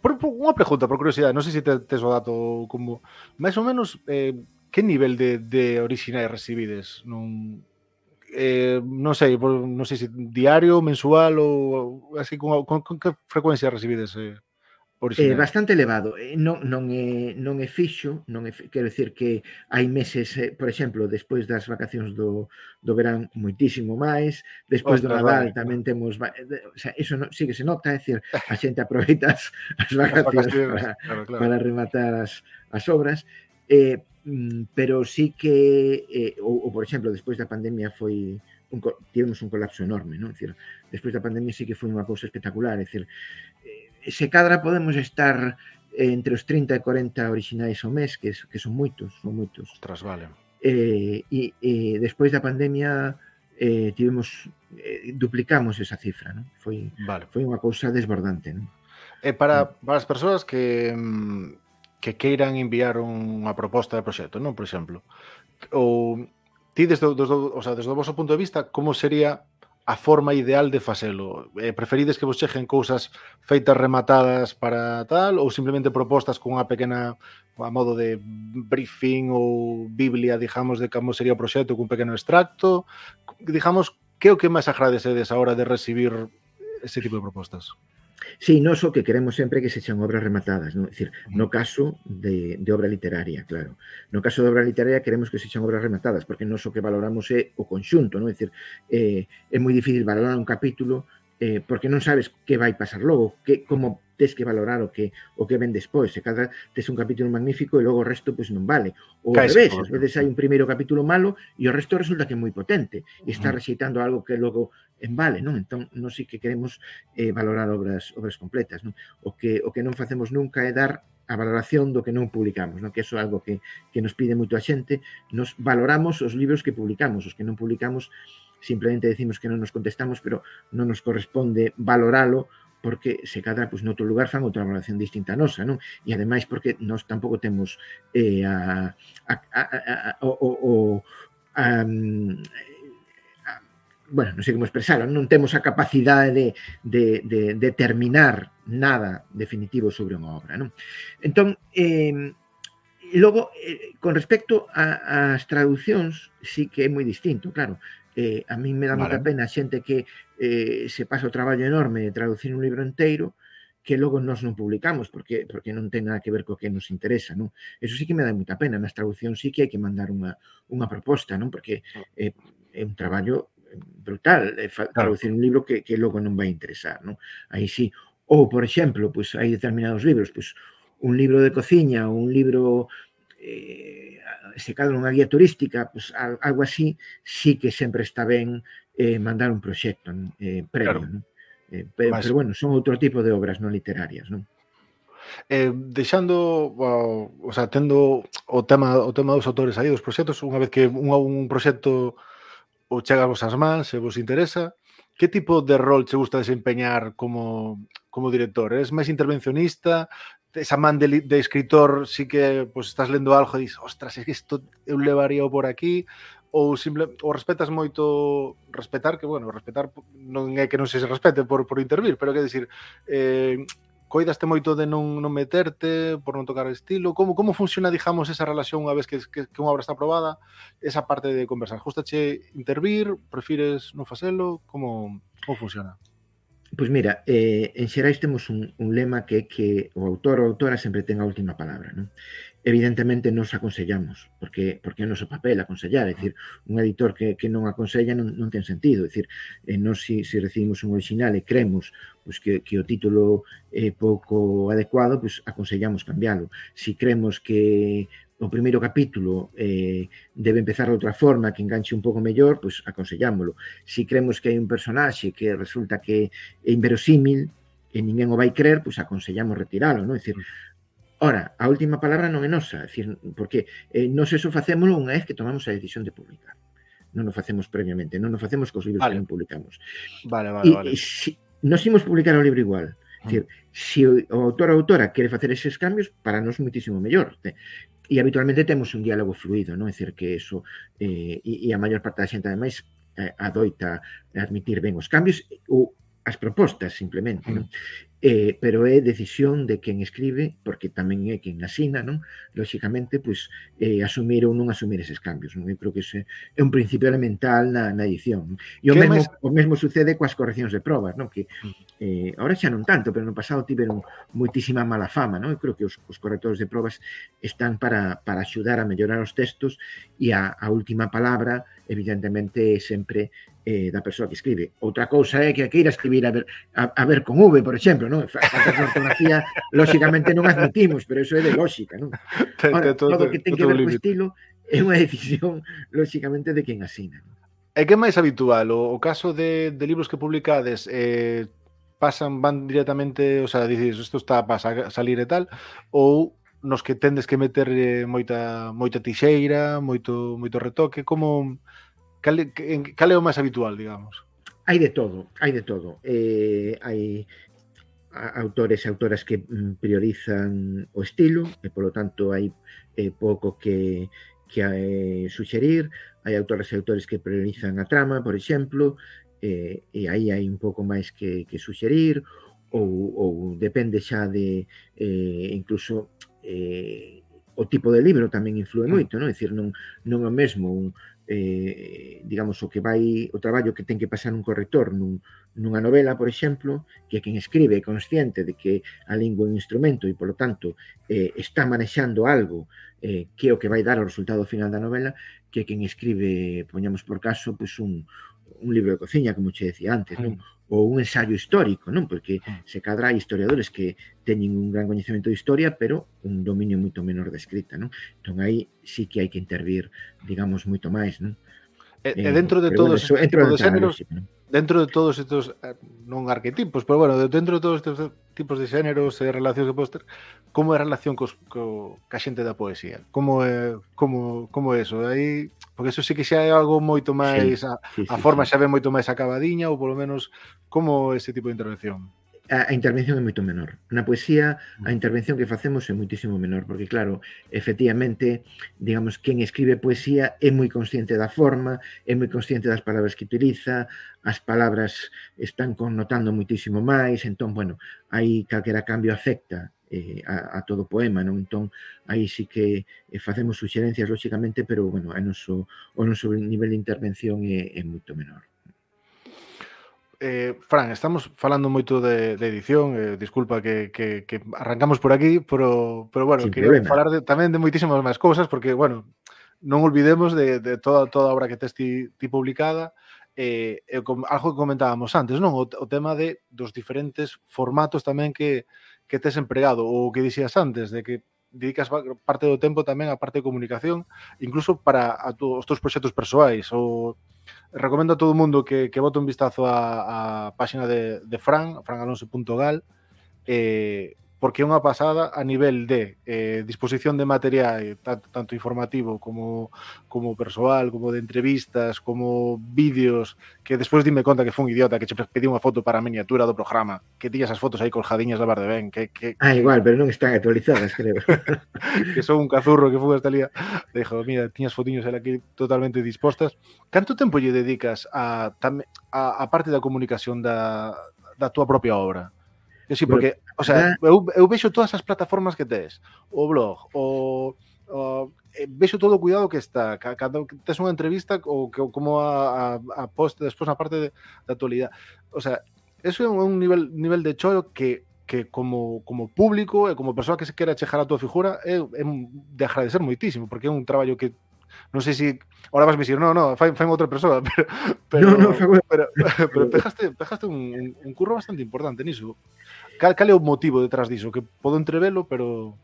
Por, por, unha pregunta, por curiosidade, non sei se te, tes o dato como máis ou menos eh, que nivel de, de originais recibides nun eh, non sei, por, non sei se diario, mensual ou así con, con, con que frecuencia recibides eh? Eh, bastante elevado, eh, non, non, é, non é fixo, non é, quero decir que hai meses, eh, por exemplo, despois das vacacións do, do verán moitísimo máis, despois Ostras, do Nadal vale. tamén temos, eh, o sea, eso no, sí que se nota, é dicir, a xente aproveita as, as vacacións para, claro, claro. para rematar as, as obras, eh, mm, pero sí que, eh, ou, ou por exemplo, despois da pandemia foi, un, tivemos un colapso enorme, non? É decir, despois da pandemia sí que foi unha cousa espectacular, é dicir, eh, se cadra podemos estar entre os 30 e 40 orixinais ao mes, que, que son moitos, son moitos. Ostras, vale. Eh, e, e despois da pandemia eh, tivemos eh, duplicamos esa cifra, non? Foi vale. foi unha cousa desbordante, non? E eh, para, mm. para as persoas que mm, que queiran enviar unha proposta de proxecto, non, por exemplo, ou ti desde, desde, o sea, desde o vosso punto de vista, como sería a forma ideal de facelo? Eh, preferides que vos cheguen cousas feitas rematadas para tal ou simplemente propostas con unha pequena a modo de briefing ou biblia, digamos, de como sería o proxecto cun pequeno extracto? Digamos, que é o que máis agradecedes a hora de recibir ese tipo de propostas? Sí, nós o que queremos sempre é que sexan obras rematadas, non? Dicir, no caso de, de obra literaria, claro. No caso de obra literaria queremos que sexan obras rematadas, porque nós o que valoramos é o conxunto, non? Dicir, eh, é moi difícil valorar un capítulo eh, porque non sabes que vai pasar logo, que como tes que valorar o que o que ven despois, se cada tes un capítulo magnífico e logo o resto pois non vale. O Caes, revés, ás veces hai un primeiro capítulo malo e o resto resulta que é moi potente e está rexeitando algo que logo en vale, non? Entón, non si que queremos eh, valorar obras obras completas, non? O que o que non facemos nunca é dar a valoración do que non publicamos, non? que eso é algo que, que nos pide moito a xente, nos valoramos os libros que publicamos, os que non publicamos simplemente decimos que non nos contestamos, pero non nos corresponde valoralo porque se cadra pois, noutro lugar fan outra valoración distinta a nosa, non? E ademais porque nós tampouco temos eh, a, a, a, a, o, o, a, a, bueno, non sei como expresalo, non temos a capacidade de, de, de determinar nada definitivo sobre unha obra, non? Entón, eh, logo, eh, con respecto ás traduccións, sí que é moi distinto, claro. Eh, a min me dá vale. moita pena a xente que eh, se pasa o traballo enorme de traducir un libro inteiro que logo nós non publicamos porque porque non ten nada que ver co que nos interesa, non? Eso sí que me dá moita pena, nas traduccións sí que hai que mandar unha unha proposta, non? Porque ah. eh, é un traballo brutal eh, traducir un libro que, que logo non vai interesar, non? Aí sí. Ou, por exemplo, pois hai determinados libros, pois un libro de cociña, un libro eh, se cadra unha guía turística, pues, algo así, sí que sempre está ben eh, mandar un proxecto eh, previo. Claro. ¿no? Eh, pero, Mas... pero, bueno, son outro tipo de obras non literarias, non? Eh, deixando, o, o sea, tendo o tema o tema dos autores aí dos proxectos, unha vez que un, un proxecto o chega vos as mans, se vos interesa, que tipo de rol che gusta desempeñar como como director? Eres máis intervencionista, esa man de, de, escritor sí que pues estás lendo algo e dices, ostras, es que isto eu levaría por aquí ou simple ou respetas moito respetar que bueno, respetar non é que non se respete por por intervir, pero que decir, eh coidaste moito de non, non meterte, por non tocar estilo, como como funciona, digamos, esa relación unha vez que, que, que unha obra está aprobada, esa parte de conversar, justache intervir, prefires non facelo, como como funciona? Pois mira, eh, en xerais temos un, un lema que é que o autor ou autora sempre ten a última palabra. Non? Evidentemente nos aconsellamos, porque, porque é o noso papel aconsellar, é dicir, un editor que, que non aconsella non, non ten sentido, é dicir, eh, nos si, si recibimos un original e cremos pois, que, que o título é pouco adecuado, pois aconsellamos cambiálo. Si cremos que o primeiro capítulo eh, debe empezar de outra forma que enganche un pouco mellor, pois aconsellámolo. Si cremos que hai un personaxe que resulta que é inverosímil e ninguén o vai crer, pois aconsellamos retiralo, non? É dicir, ora, a última palabra non é nosa, é dicir, porque eh, nos eso facémolo unha vez que tomamos a decisión de publicar. Non o facemos previamente, non o facemos cos libros vale. que non publicamos. Vale, vale, e, vale. Si, nos imos publicar o libro igual, É dicir, ah. se o autor ou autora quere facer eses cambios, para nos muitísimo mellor e habitualmente temos un diálogo fluido, non? É dicir que eso eh, e, e a maior parte da xente ademais eh, adoita admitir ben os cambios ou as propostas, simplemente, non? Mm. Eh, pero é decisión de quen escribe, porque tamén é quen asina, non? Lóxicamente, pois, eh, asumir ou non asumir eses cambios, non? Eu creo que ese é un principio elemental na, na edición. E o mesmo, máis... o mesmo sucede coas correccións de probas, non? Que mm. eh, ahora xa non tanto, pero no pasado tiveron moitísima mala fama, non? Eu creo que os, os correctores de probas están para, para axudar a mellorar os textos e a, a última palabra evidentemente sempre eh, da persoa que escribe. Outra cousa é que a queira escribir a ver, a, a ver con V, por exemplo, non? Falta de ortografía, (laughs) lóxicamente non admitimos, pero iso é de lógica, non? Ora, todo o que ten que ver co estilo é unha decisión, lóxicamente, de quen asina. Non? E eh, que máis habitual? O, o caso de, de libros que publicades eh, pasan, van directamente, o sea, dices, isto está para salir e tal, ou nos que tendes que meter eh, moita moita tixeira, moito moito retoque, como cal, cal é o máis habitual, digamos? Hai de todo, hai de todo. Eh, hai autores e autoras que mm, priorizan o estilo e polo tanto hai eh, pouco que que eh, suxerir, hai autoras e autores que priorizan a trama, por exemplo, eh, e aí hai un pouco máis que, que suxerir ou, ou depende xa de eh, incluso eh, o tipo de libro tamén influe mm. moito, non? É dicir, non, non é o mesmo un, eh, digamos, o que vai o traballo que ten que pasar un corrector nun, nunha novela, por exemplo, que quen escribe é consciente de que a lingua é un instrumento e, polo tanto, eh, está manexando algo eh, que é o que vai dar o resultado final da novela, que quen escribe, poñamos por caso, pues un, un libro de cociña, como che decía antes, non? ou un ensaio histórico, non? Porque se cadra hai historiadores que teñen un gran coñecemento de historia, pero un dominio moito menor de escrita, non? Entón aí sí que hai que intervir, digamos, moito máis, non? E, e dentro de todos bueno, dentro de géneros, ¿no? dentro de todos estes eh, non arquetipos, pero bueno, dentro de todos estes tipos de xéneros e relacións que póster, como é a relación cos, co, ca xente da poesía? Como é como como é eso? Aí porque eso sí que xa é algo moito máis sí, a, sí, a forma sí. xa ve moito máis acabadiña ou polo menos como ese tipo de intervención a, a intervención é moito menor. Na poesía, mm. a intervención que facemos é moitísimo menor, porque, claro, efectivamente, digamos, quen escribe poesía é moi consciente da forma, é moi consciente das palabras que utiliza, as palabras están connotando moitísimo máis, entón, bueno, aí calquera cambio afecta eh, a, a todo o poema, non? Entón, aí sí que eh, facemos suxerencias, lóxicamente, pero, bueno, a noso, o noso nivel de intervención é, é moito menor. Eh, Fran, estamos falando moito de, de edición, eh, disculpa que, que, que arrancamos por aquí, pero, pero bueno, Sin quería problema. falar de, tamén de moitísimas máis cousas, porque, bueno, non olvidemos de, de toda, toda a obra que tes ti, ti publicada, eh, eh, algo que comentábamos antes, non? O, o tema de dos diferentes formatos tamén que, que tes empregado, ou que dixías antes, de que dedicas parte do tempo tamén á parte de comunicación, incluso para a tu, os teus proxectos persoais, ou recomendo a todo mundo que, que bote un vistazo a, á páxina de, de Fran, franalonso.gal, eh, porque é unha pasada a nivel de eh, disposición de material tanto, tanto informativo como como persoal, como de entrevistas, como vídeos, que despois dime conta que foi un idiota que che pedí unha foto para a miniatura do programa, que tiñas as fotos aí colgadiñas da bar de ben, que, que Ah, igual, pero non están actualizadas, creo. (laughs) que son un cazurro que foi hasta lía. Dixo, mira, tiñas fotiños aquí totalmente dispostas. Canto tempo lle dedicas a, a, a parte da comunicación da, da túa propia obra? Sí, porque, o sea, eu, eu vexo todas as plataformas que tes, o blog, o, o eh, vexo todo o cuidado que está, cando tes unha entrevista ou que como a, a, a post despois na parte de, de actualidade. O sea, eso é un nivel nivel de choio que que como, como público e como persoa que se quera chejar a tua figura é, é de agradecer moitísimo, porque é un traballo que non sei se ahora vas a dicir, no, no, fai outra persoa, (laughs) pero pero, no, no, pero, pero, pero pejaste, pejaste un, un curro bastante importante niso. Cal, cal é o motivo detrás diso? Que podo entrevelo, pero...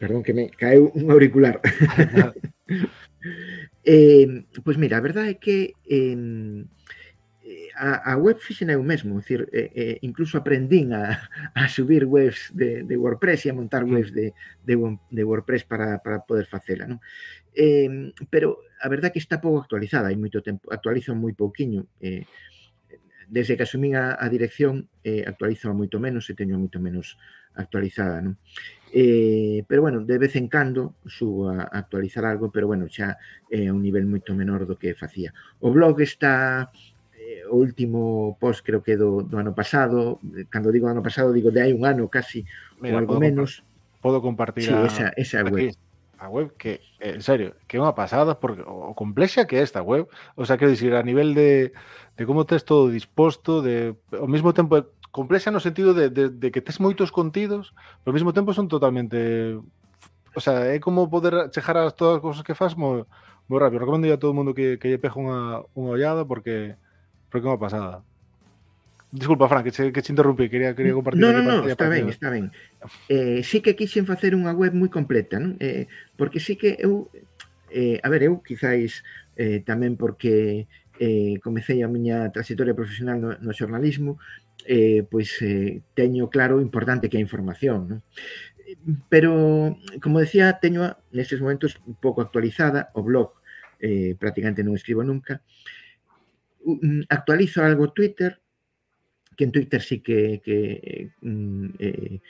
Perdón que me caeu un auricular. (laughs) (laughs) eh, pois mira, a verdade é que eh, a, a web fixen eu mesmo, decir, eh, eh, incluso aprendín a, a subir webs de, de WordPress e a montar mm. webs de, de, de WordPress para, para poder facela, non? Eh, pero a verdad que está pouco actualizada, hai moito tempo, actualizo moi pouquiño, eh, desde que asumín a, a dirección eh, actualizo moito menos e teño moito menos actualizada, non? Eh, pero bueno, de vez en cando subo a, a actualizar algo, pero bueno, xa é eh, un nivel moito menor do que facía. O blog está eh, o último post creo que do, do ano pasado, eh, cando digo ano pasado digo de hai un ano casi Mira, ou algo podo menos. Compa podo compartir sí, a, esa, esa aquí, web. A web que, eh, en serio, que é unha pasada porque o complexa que é esta web, o sea, quero dicir, a nivel de, de como tes todo disposto, de ao mesmo tempo complexa no sentido de, de, de que tes moitos contidos, pero ao mesmo tempo son totalmente o sea, é como poder chegar a todas as cousas que fas moi, moi rápido. Recomendo a todo mundo que, que lle peje unha, unha ollada porque Porque é unha pasada. Disculpa, Fran, que che, que che interrumpí, quería, quería compartir... No, no, no, está ben, está ben. Eh, sí que quixen facer unha web moi completa, non? Eh, porque sí que eu... Eh, a ver, eu quizáis eh, tamén porque eh, comecei a miña trayectoria profesional no, no xornalismo, eh, pois eh, teño claro o importante que é a información, non? Pero, como decía, teño nestes momentos un pouco actualizada o blog, eh, prácticamente non escribo nunca, eh, Mm, actualizo algo Twitter, que en Twitter sí que, que mm, eh,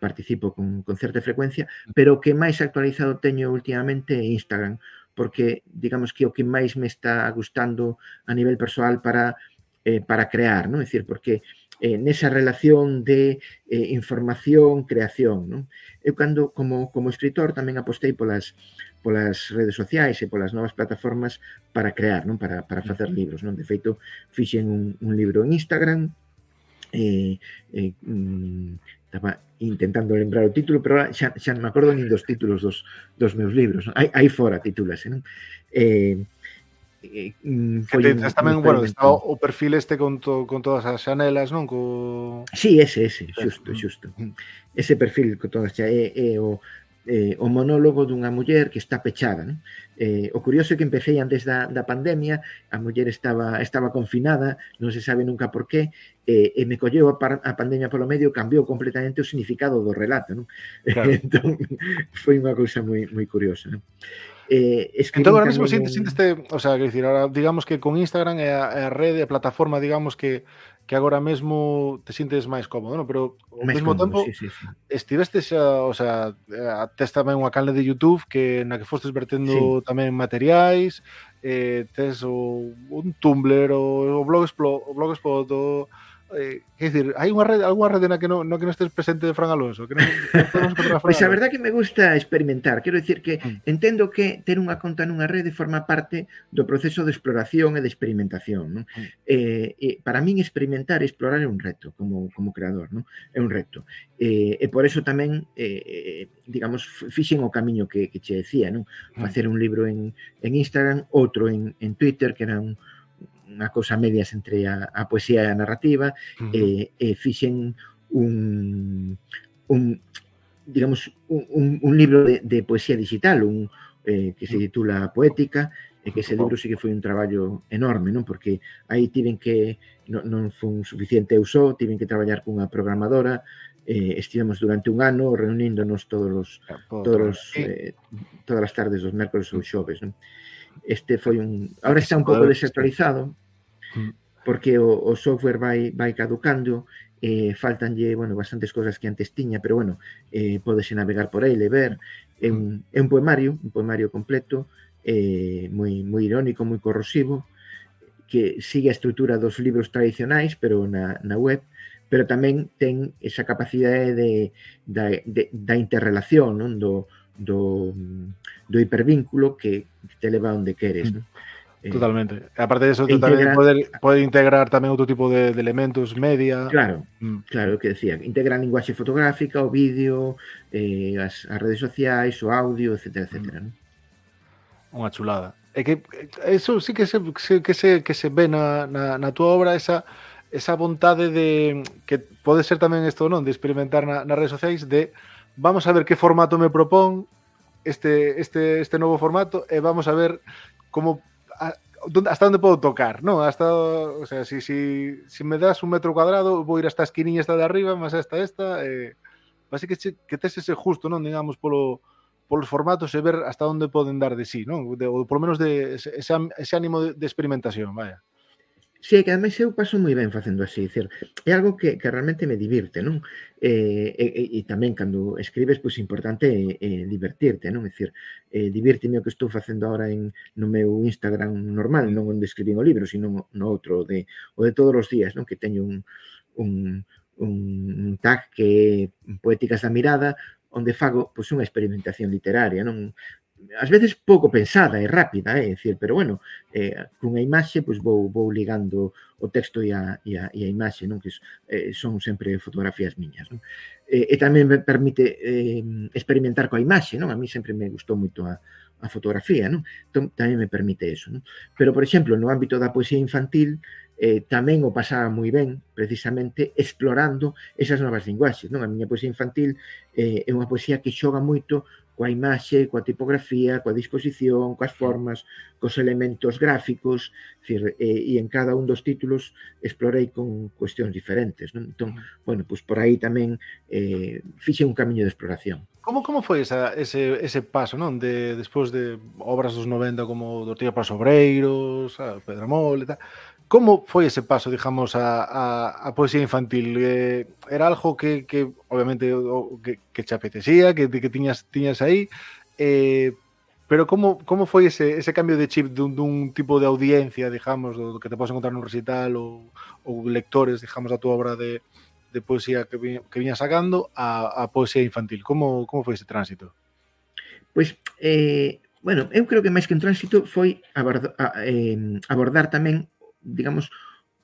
participo con, con certa frecuencia, pero que máis actualizado teño últimamente é Instagram, porque digamos que o que máis me está gustando a nivel persoal para eh, para crear, non? É dicir, porque eh, nesa relación de eh, información, creación. Non? Eu cando, como, como escritor tamén apostei polas, polas redes sociais e polas novas plataformas para crear, non para, para facer libros. Non? De feito, fixen un, un libro en Instagram, eh, eh, estaba intentando lembrar o título, pero xa, xa non me acordo nin dos títulos dos, dos meus libros. Non? Aí, aí fora titulase. non? Eh, Eh, mm, foi un, tamén, un bueno, estaba o perfil este con, to, con todas as xanelas, non? Co... Sí, ese, ese, xusto, xusto. Ese perfil con todas xa é, é o, eh, o monólogo dunha muller que está pechada. Non? Eh, o curioso é que empecé antes da, da pandemia, a muller estaba, estaba confinada, non se sabe nunca por qué, eh, e me colleu a, par, a pandemia polo medio, cambiou completamente o significado do relato. Non? (laughs) Claro. entón, foi unha cousa moi, moi curiosa. Non? eh, escribir... Entón, agora mesmo tamén... este, o sea, que dicir, ahora, digamos que con Instagram é a, a rede, a plataforma, digamos que que agora mesmo te sintes máis cómodo, non? Pero ao mesmo cómodo, tempo sí, sí, sí. estiveste xa, o sea, tes tamén unha canle de YouTube que na que fostes vertendo sí. tamén materiais, eh, tes o, un Tumblr, o, o Blogspot, o Blogspot, o, eh, quer decir, hai unha red, algunha rede na que non, no que non estés presente de Fran Alonso, que non, non Fran. Pois (laughs) pues a verdade que me gusta experimentar, quero dicir que mm. entendo que ter unha conta nunha rede forma parte do proceso de exploración e de experimentación, non? Mm. Eh, e para min experimentar e explorar é un reto como como creador, non? É un reto. Eh, e por eso tamén eh, digamos fixen o camiño que que che decía, non? Mm. Facer un libro en en Instagram, outro en en Twitter, que era un unha cousa medias entre a, a poesía e a narrativa, uh -huh. e, e fixen un, un digamos, un, un, libro de, de poesía digital, un, eh, que se titula Poética, e que ese libro sí que foi un traballo enorme, non? Porque aí tiven que, non, non fun suficiente eu só, tiven que traballar cunha programadora, eh, estivemos durante un ano reuníndonos todos os, todos os, eh, todas as tardes dos mércores ou xoves, non? este foi un ahora está un pouco desactualizado mm. porque o, o software vai vai caducando eh, faltanlle, bueno, bastantes cosas que antes tiña, pero bueno, eh, podese navegar por aí, ver, é un, mm. é un poemario, un poemario completo, eh, moi, moi irónico, moi corrosivo, que sigue a estrutura dos libros tradicionais, pero na, na web, pero tamén ten esa capacidade de, da, de, da interrelación, non? do, do, do hipervínculo que te leva onde queres, mm. Totalmente. Eh, Aparte de eso, tú tamén poder, poder integrar tamén outro tipo de, de elementos, media... Claro, mm. claro, que decía, integra a linguaxe fotográfica, o vídeo, eh, as, as redes sociais, o audio, etc. etc mm. ¿no? Unha chulada. É que eso sí que se, que se, que se ve na, na, na túa obra esa esa vontade de que pode ser tamén isto, non, de experimentar na, nas redes sociais de vamos a ver que formato me propón este, este, este novo formato e vamos a ver como a, hasta onde podo tocar, non? Hasta, o sea, si, si, si me das un metro cuadrado, vou ir hasta a esquiniña esta de arriba, máis esta esta, eh, base que, que tes ese justo, non? Digamos, polo, polos formatos e ver hasta onde poden dar de sí, non? De, ou polo menos de ese, ese ánimo de, de experimentación, vaya. Sí, que ademais eu paso moi ben facendo así, dicir, é algo que, que realmente me divirte, non? E, eh, e, eh, e eh, tamén cando escribes, pois importante é, é divertirte, non? É dicir, é, divírteme o que estou facendo agora en, no meu Instagram normal, non onde escribín o libro, sino no outro, de, o de todos os días, non? Que teño un, un, un tag que é Poéticas da Mirada, onde fago pois, unha experimentación literaria, non ás veces pouco pensada e rápida, eh, é dicir, pero bueno, eh, cunha imaxe pois vou, vou ligando o texto e a, e a, e a imaxe, non que eh, son sempre fotografías miñas. Non? Eh, e tamén me permite eh, experimentar coa imaxe, non? a mí sempre me gustou moito a, a fotografía, non? Entón, tamén me permite eso. Non? Pero, por exemplo, no ámbito da poesía infantil, eh, tamén o pasaba moi ben, precisamente, explorando esas novas linguaxes. Non? A miña poesía infantil eh, é unha poesía que xoga moito coa imaxe, coa tipografía, coa disposición, coas formas, cos elementos gráficos, decir, e, eh, e en cada un dos títulos explorei con cuestións diferentes. Non? Entón, bueno, pois por aí tamén eh, fixe un camiño de exploración. Como como foi esa, ese, ese paso, non? De despois de obras dos 90 como do para Sobreiros, Pedra a Pedramol e tal, Como foi ese paso, digamos, a, a, a poesía infantil? Eh, era algo que, que obviamente, o, que, que te apetecía, que, que tiñas, tiñas aí, eh, pero como, como foi ese, ese cambio de chip dun, dun tipo de audiencia, digamos, do que te podes encontrar nun recital ou, ou lectores, digamos, da tua obra de, de poesía que, vi, que viña sacando a, a poesía infantil? Como, como foi ese tránsito? Pois, eh, bueno, eu creo que máis que un tránsito foi abordar, a, eh, abordar tamén digamos,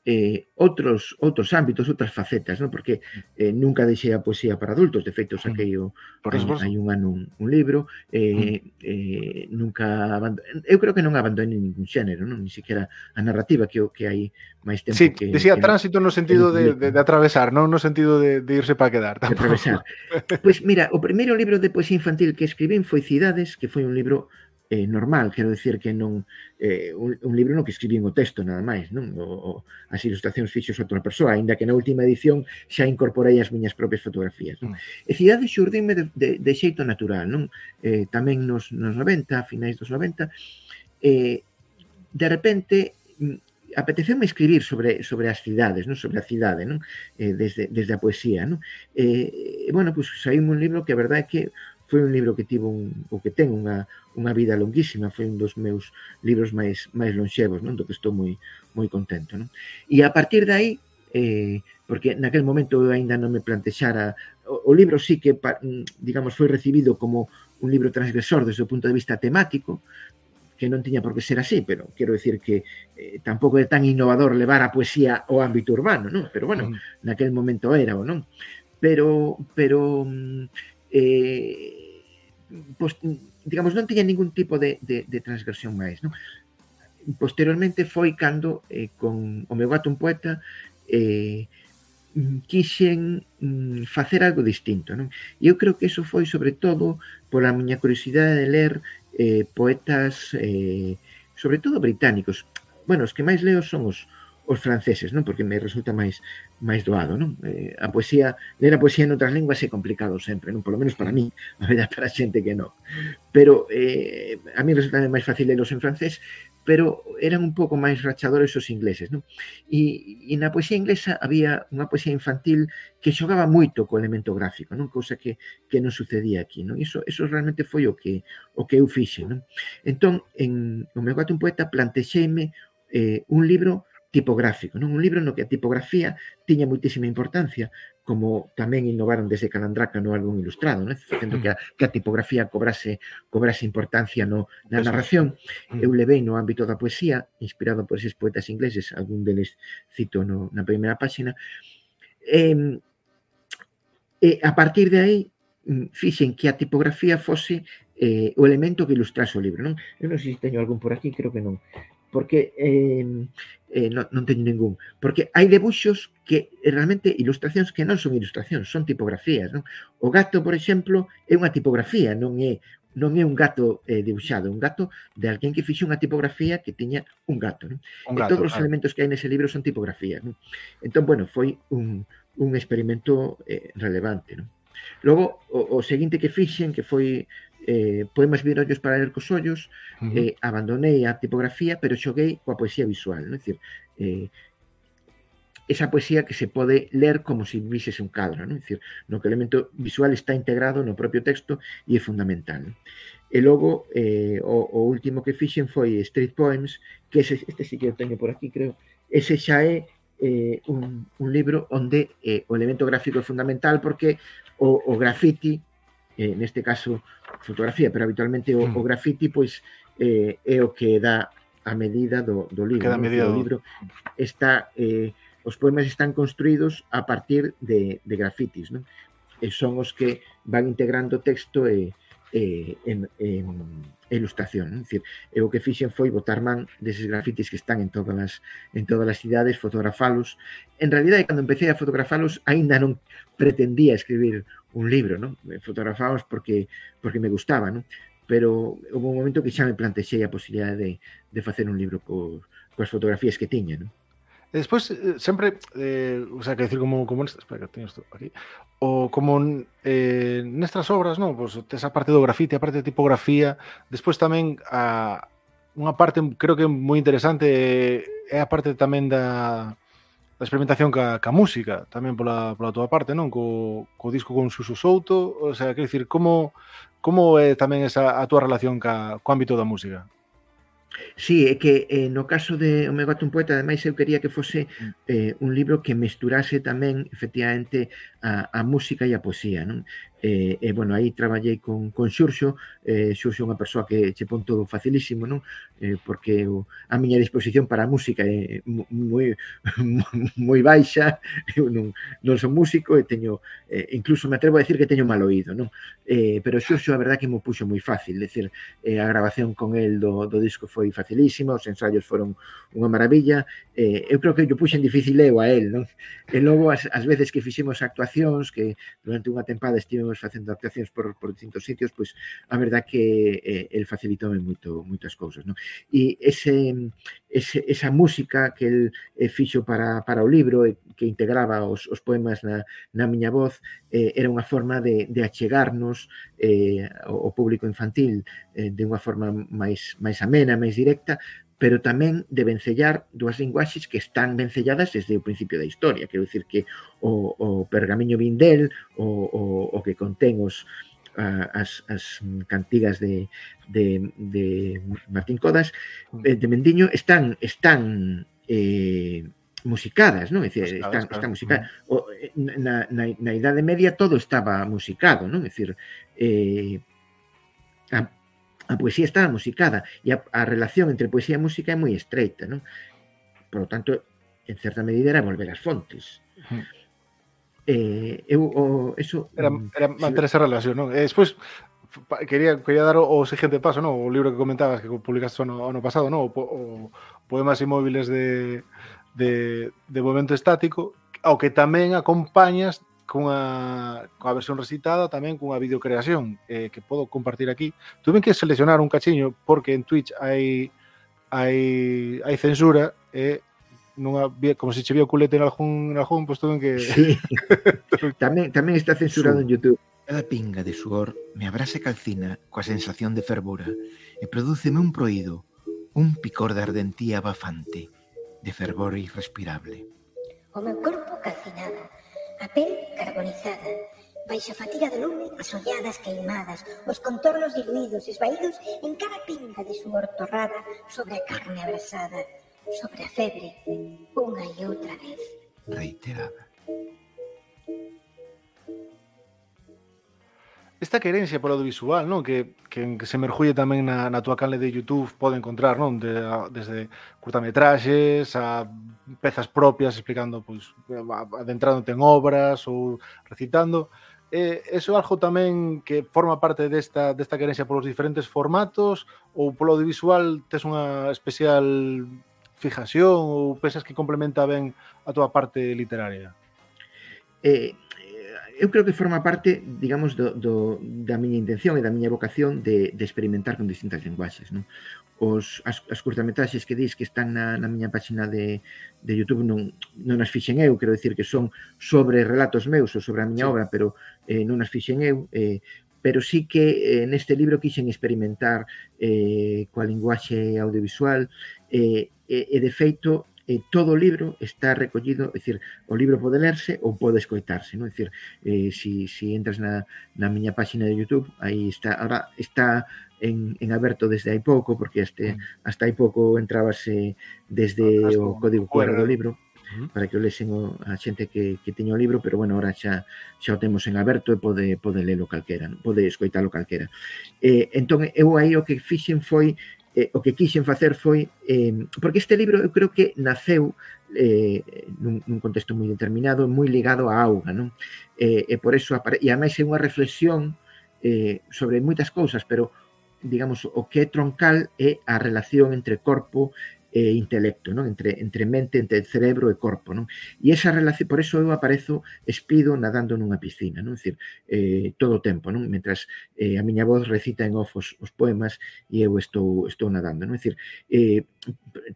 eh, outros outros ámbitos, outras facetas, non? Porque eh, nunca deixei a poesía para adultos, de feito saquei o por hai, hai un ano un, un libro, eh, mm. eh, nunca eu creo que non abandonei ningún xénero, non, ni siquiera a narrativa que o que hai máis tempo sí, que decía que tránsito no sentido de, de, de atravesar, non? No sentido de, de irse para quedar, tampouco. Pois pues mira, o primeiro libro de poesía infantil que escribín foi Cidades, que foi un libro eh, normal, quero decir que non eh, un, un libro no que escribín o texto nada máis, non? O, o, as ilustracións fixos outra persoa, aínda que na última edición xa incorporei as miñas propias fotografías, non? Mm. E Cidade xurdime de, de, de xeito natural, non? Eh, tamén nos, nos 90, a finais dos 90, eh, de repente mm, apeteceu-me escribir sobre sobre as cidades, non? sobre a cidade, non? Eh, desde, desde a poesía. Non? Eh, bueno, pois pues, saímos un libro que a verdade é que foi un libro que tivo un, o que ten unha, unha vida longuísima, foi un dos meus libros máis máis lonxevos, non? do que estou moi moi contento. Non? E a partir de aí, eh, porque naquel momento eu aínda non me plantexara, o, o libro sí que, mm, digamos, foi recibido como un libro transgresor desde o punto de vista temático, que non tiña por que ser así, pero quero decir que eh, tampouco é tan innovador levar a poesía ao ámbito urbano, non? Pero bueno, mm. naquel momento era ou non. Pero pero mm, eh, pois, digamos, non tiña ningún tipo de, de, de transgresión máis. Non? Posteriormente foi cando, eh, con o meu gato un poeta, eh, quixen mm, facer algo distinto. Non? E eu creo que eso foi, sobre todo, pola miña curiosidade de ler eh, poetas, eh, sobre todo británicos. Bueno, os que máis leo son os, os franceses, non? Porque me resulta máis máis doado, non? Eh, a poesía, ler a poesía en outras linguas é complicado sempre, non? Por lo menos para mí, (laughs) a verdad, para a xente que non. Pero eh, a mí resulta máis fácil lelos en francés, pero eran un pouco máis rachadores os ingleses, non? E, e na poesía inglesa había unha poesía infantil que xogaba moito co elemento gráfico, non? Cousa que que non sucedía aquí, non? Iso iso realmente foi o que o que eu fixe, non? Entón, en o meu gato un poeta plantexeime eh, un libro tipográfico, non un libro no que a tipografía tiña moitísima importancia, como tamén innovaron desde Calandraca no álbum ilustrado, non? facendo que a, mm. que a tipografía cobrase cobrase importancia no na pois narración. Mm. Eu levei no ámbito da poesía, inspirado por eses poetas ingleses, algún deles cito no, na primeira páxina, e, e a partir de aí mm, fixen que a tipografía fose eh, o elemento que ilustrase o libro, non? Eu non sei se teño algún por aquí, creo que non porque eh, eh, non, non teño ningún, porque hai debuxos que realmente ilustracións que non son ilustracións, son tipografías, non? O gato, por exemplo, é unha tipografía, non é non é un gato eh, debuxado, un gato de alguén que fixe unha tipografía que tiña un gato. Non? Un gato e todos os claro. elementos que hai nese libro son tipografías. Non? Entón, bueno, foi un, un experimento eh, relevante. Non? Logo, o, o seguinte que fixen, que foi eh, poemas virollos para ler cos ollos, uh -huh. eh, abandonei a tipografía, pero xoguei coa poesía visual, non? É dicir, eh, esa poesía que se pode ler como se si vises un cadro, non? É dicir, no que o elemento visual está integrado no propio texto e é fundamental. Non? E logo, eh, o, o último que fixen foi Street Poems, que ese, este sí que o teño por aquí, creo, ese xa é eh, un, un libro onde eh, o elemento gráfico é fundamental porque o, o graffiti, eh, neste caso fotografía, pero habitualmente o, mm. o graffiti pois eh, é o que dá a medida do, do libro. Queda ¿no? medida do... O libro está, eh, os poemas están construídos a partir de, de grafitis, non? E son os que van integrando texto e, e, en, en, ilustración. Non? Dicir, e o que fixen foi botar man deses grafitis que están en todas as, en todas as cidades, fotografalos. En realidad, cando empecé a fotografalos, aínda non pretendía escribir un libro, non? Eh, fotografaos porque porque me gustaba, non? Pero houve un momento que xa me plantexei a posibilidade de, de facer un libro co, coas fotografías que tiña, non? E despois, eh, sempre, eh, o sea, que decir como, como nestas, espera, que teño isto aquí, o como eh, nestas obras, non? Pois, pues, tes a parte do grafite, a parte de tipografía, despois tamén a, unha parte creo que moi interesante eh, é a parte tamén da, da experimentación ca, ca música, tamén pola, pola tua parte, non? Co, co disco con Suso Souto, o sea, quer dicir, como, como é tamén esa a túa relación ca, co ámbito da música? Sí, é que eh, no caso de O meu gato un poeta, ademais eu quería que fose mm. eh, un libro que mesturase tamén efectivamente a, a música e a poesía, non? e, e bueno, aí traballei con, con Xurxo, eh, Xurxo é unha persoa que che pon todo facilísimo, non? Eh, porque o, a miña disposición para a música é moi (laughs) moi baixa, eu non, non son músico e teño, eh, incluso me atrevo a decir que teño mal oído, non? Eh, pero Xurxo a verdad que me puxo moi fácil, decir, eh, a grabación con el do, do disco foi facilísima, os ensaios foron unha maravilla, eh, eu creo que yo puxen difícil eu a el, non? E logo as, as veces que fixemos actuacións, que durante unha tempada estivemos estivemos facendo actuacións por, por distintos sitios, pois a verdad que eh, el facilitoume moito moitas cousas, non? E ese, ese esa música que el eh, fixo para, para o libro e que integraba os, os poemas na, na miña voz eh, era unha forma de, de achegarnos eh, ao, ao público infantil eh, de unha forma máis máis amena, máis directa, pero tamén de vencellar dúas linguaxes que están vencelladas desde o principio da historia. Quero dicir que o, o pergamiño vindel, o, o, o que contén os, as, as cantigas de, de, de Martín Codas, mm. eh, de Mendiño, están, están eh, musicadas, non? É dicir, están está musicada. Mm. O, eh, na, na, na Idade Media todo estaba musicado, non? É dicir, eh, a, a poesía está musicada e a, a relación entre poesía e música é moi estreita, non? Por lo tanto, en certa medida era volver ás fontes. Uh -huh. Eh, eu o, eso era, mm, era manter esa relación, non? E despois quería quería dar o, o seguinte paso, non? O libro que comentabas que publicaste no ano pasado, non? O, o poemas inmóviles de de de momento estático, ao que tamén acompañas cunha, cunha versión recitada tamén cunha videocreación eh, que podo compartir aquí. Tuve que seleccionar un cachiño porque en Twitch hai hai, hai censura e eh, nunha, como se che vía o culete en algún, en algún pois pues tuve que... Sí. (laughs) tamén, tamén está censurado sí. en Youtube. Cada pinga de suor me abrase calcina coa sensación de fervura e prodúceme un proído, un picor de ardentía abafante, de fervor irrespirable. O meu corpo calcinado A pel carbonizada, baixo a fatiga do lume, as olladas queimadas, os contornos diluídos, esvaídos en cada pinga de suor torrada sobre a carne abrasada, sobre a febre, unha e outra vez. Reiterada esta querencia polo audiovisual, non? Que, que, que se merjulle tamén na, na tua canle de YouTube pode encontrar, non? De, a, desde curtametraxes a pezas propias explicando, pois, adentrándote en obras ou recitando. Eh, eso é algo tamén que forma parte desta, desta querencia polos diferentes formatos ou polo audiovisual tes unha especial fijación ou pensas que complementa ben a tua parte literaria? Eh, eu creo que forma parte, digamos, do, do, da miña intención e da miña vocación de, de experimentar con distintas linguaxes. Non? Os, as, as curtametraxes que dis que están na, na miña páxina de, de Youtube non, non as fixen eu, quero dicir que son sobre relatos meus ou sobre a miña sí. obra, pero eh, non as fixen eu, eh, pero sí que eh, neste libro quixen experimentar eh, coa linguaxe audiovisual eh, e, e de feito eh, todo o libro está recollido, é dicir, o libro pode lerse ou pode escoitarse, non? É dicir, eh, si, si entras na, na miña páxina de YouTube, aí está, ahora está en, en aberto desde hai pouco, porque este, mm. hasta hai pouco entrábase desde o código QR do libro, mm-hmm. para que o lesen o, a xente que, que teña o libro, pero bueno, ahora xa, xa o temos en aberto e pode, pode lelo calquera, pode escoitalo calquera. Eh, entón, eu aí o que fixen foi eh, o que quixen facer foi eh, porque este libro eu creo que naceu eh, nun, nun contexto moi determinado moi ligado á auga non? Eh, e por eso apare... e ademais é unha reflexión eh, sobre moitas cousas pero digamos o que é troncal é a relación entre corpo e intelecto, non? Entre, entre mente, entre cerebro e corpo, non? E esa relación, por eso eu aparezo espido nadando nunha piscina, non? Dicir, eh, todo o tempo, non? Mentras eh, a miña voz recita en off os, os poemas e eu estou estou nadando, non? Dicir, eh,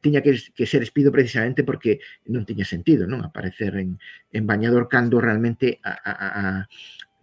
tiña que, que ser espido precisamente porque non tiña sentido, non? Aparecer en, en bañador cando realmente a, a, a,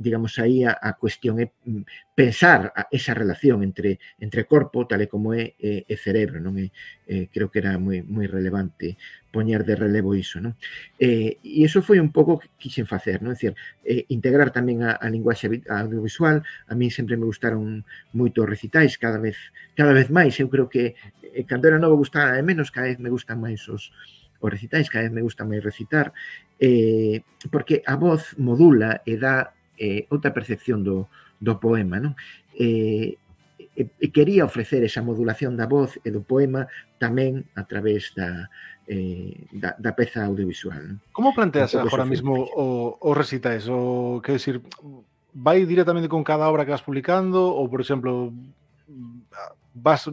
digamos, aí a, a cuestión é mm, pensar a, esa relación entre entre corpo, tal e como é, é, é cerebro, non é, é creo que era moi moi relevante poñer de relevo iso, non? Eh, e iso foi un pouco que quixen facer, non? É dicir, eh, integrar tamén a, a linguaxe audiovisual, a min sempre me gustaron moito os recitais, cada vez cada vez máis, eu creo que eh, cando era novo gustaba de menos, cada vez me gustan máis os os recitais, cada vez me gusta máis recitar, eh, porque a voz modula e dá eh, outra percepción do, do poema. Non? Eh, e quería ofrecer esa modulación da voz e do poema tamén a través da, eh, da, da peza audiovisual. Como planteas entón, agora mesmo o, o recitais? O, que decir, vai directamente con cada obra que vas publicando ou, por exemplo, vas...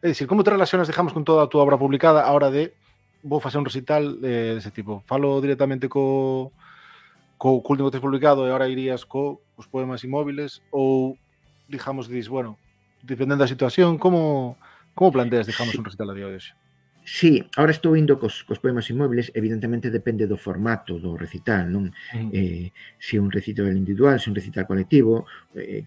É dicir, como te relacionas, dejamos, con toda a túa obra publicada a hora de vou facer un recital eh, dese tipo? Falo directamente co, co, co último que tes publicado e agora irías co, os poemas inmóviles ou digamos, dis, bueno, dependendo da situación, como como planteas, digamos, un recital a día de hoxe? Sí, ahora estou indo cos, cos poemas inmóviles, evidentemente depende do formato do recital, non? Mm. Eh, se un recital individual, se un recital colectivo, eh,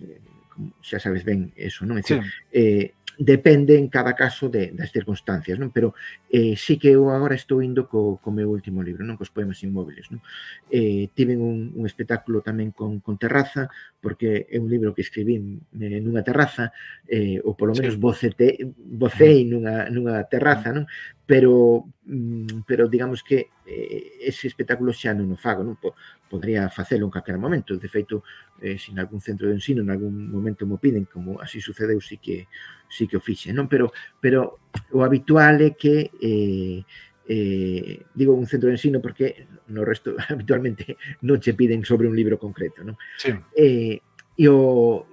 xa sabes ben eso, non? É sí. Decir, eh, depende en cada caso de, das circunstancias, non? Pero eh, sí que eu agora estou indo co, co meu último libro, non? Cos poemas inmóviles, non? Eh, tiven un, un espectáculo tamén con, con terraza, porque é un libro que escribí eh, nunha terraza, eh, ou polo menos sí. bocete, bocei nunha, nunha terraza, non? pero mm, pero digamos que eh, ese espectáculo xa non o fago, non? Podría facelo en calquera momento, de feito, eh, se en algún centro de ensino en algún momento mo piden, como así sucedeu, si que si que o fixe, non? Pero pero o habitual é que eh, eh, digo un centro de ensino porque no resto (laughs) habitualmente non che piden sobre un libro concreto, non? Sí. Eh, e o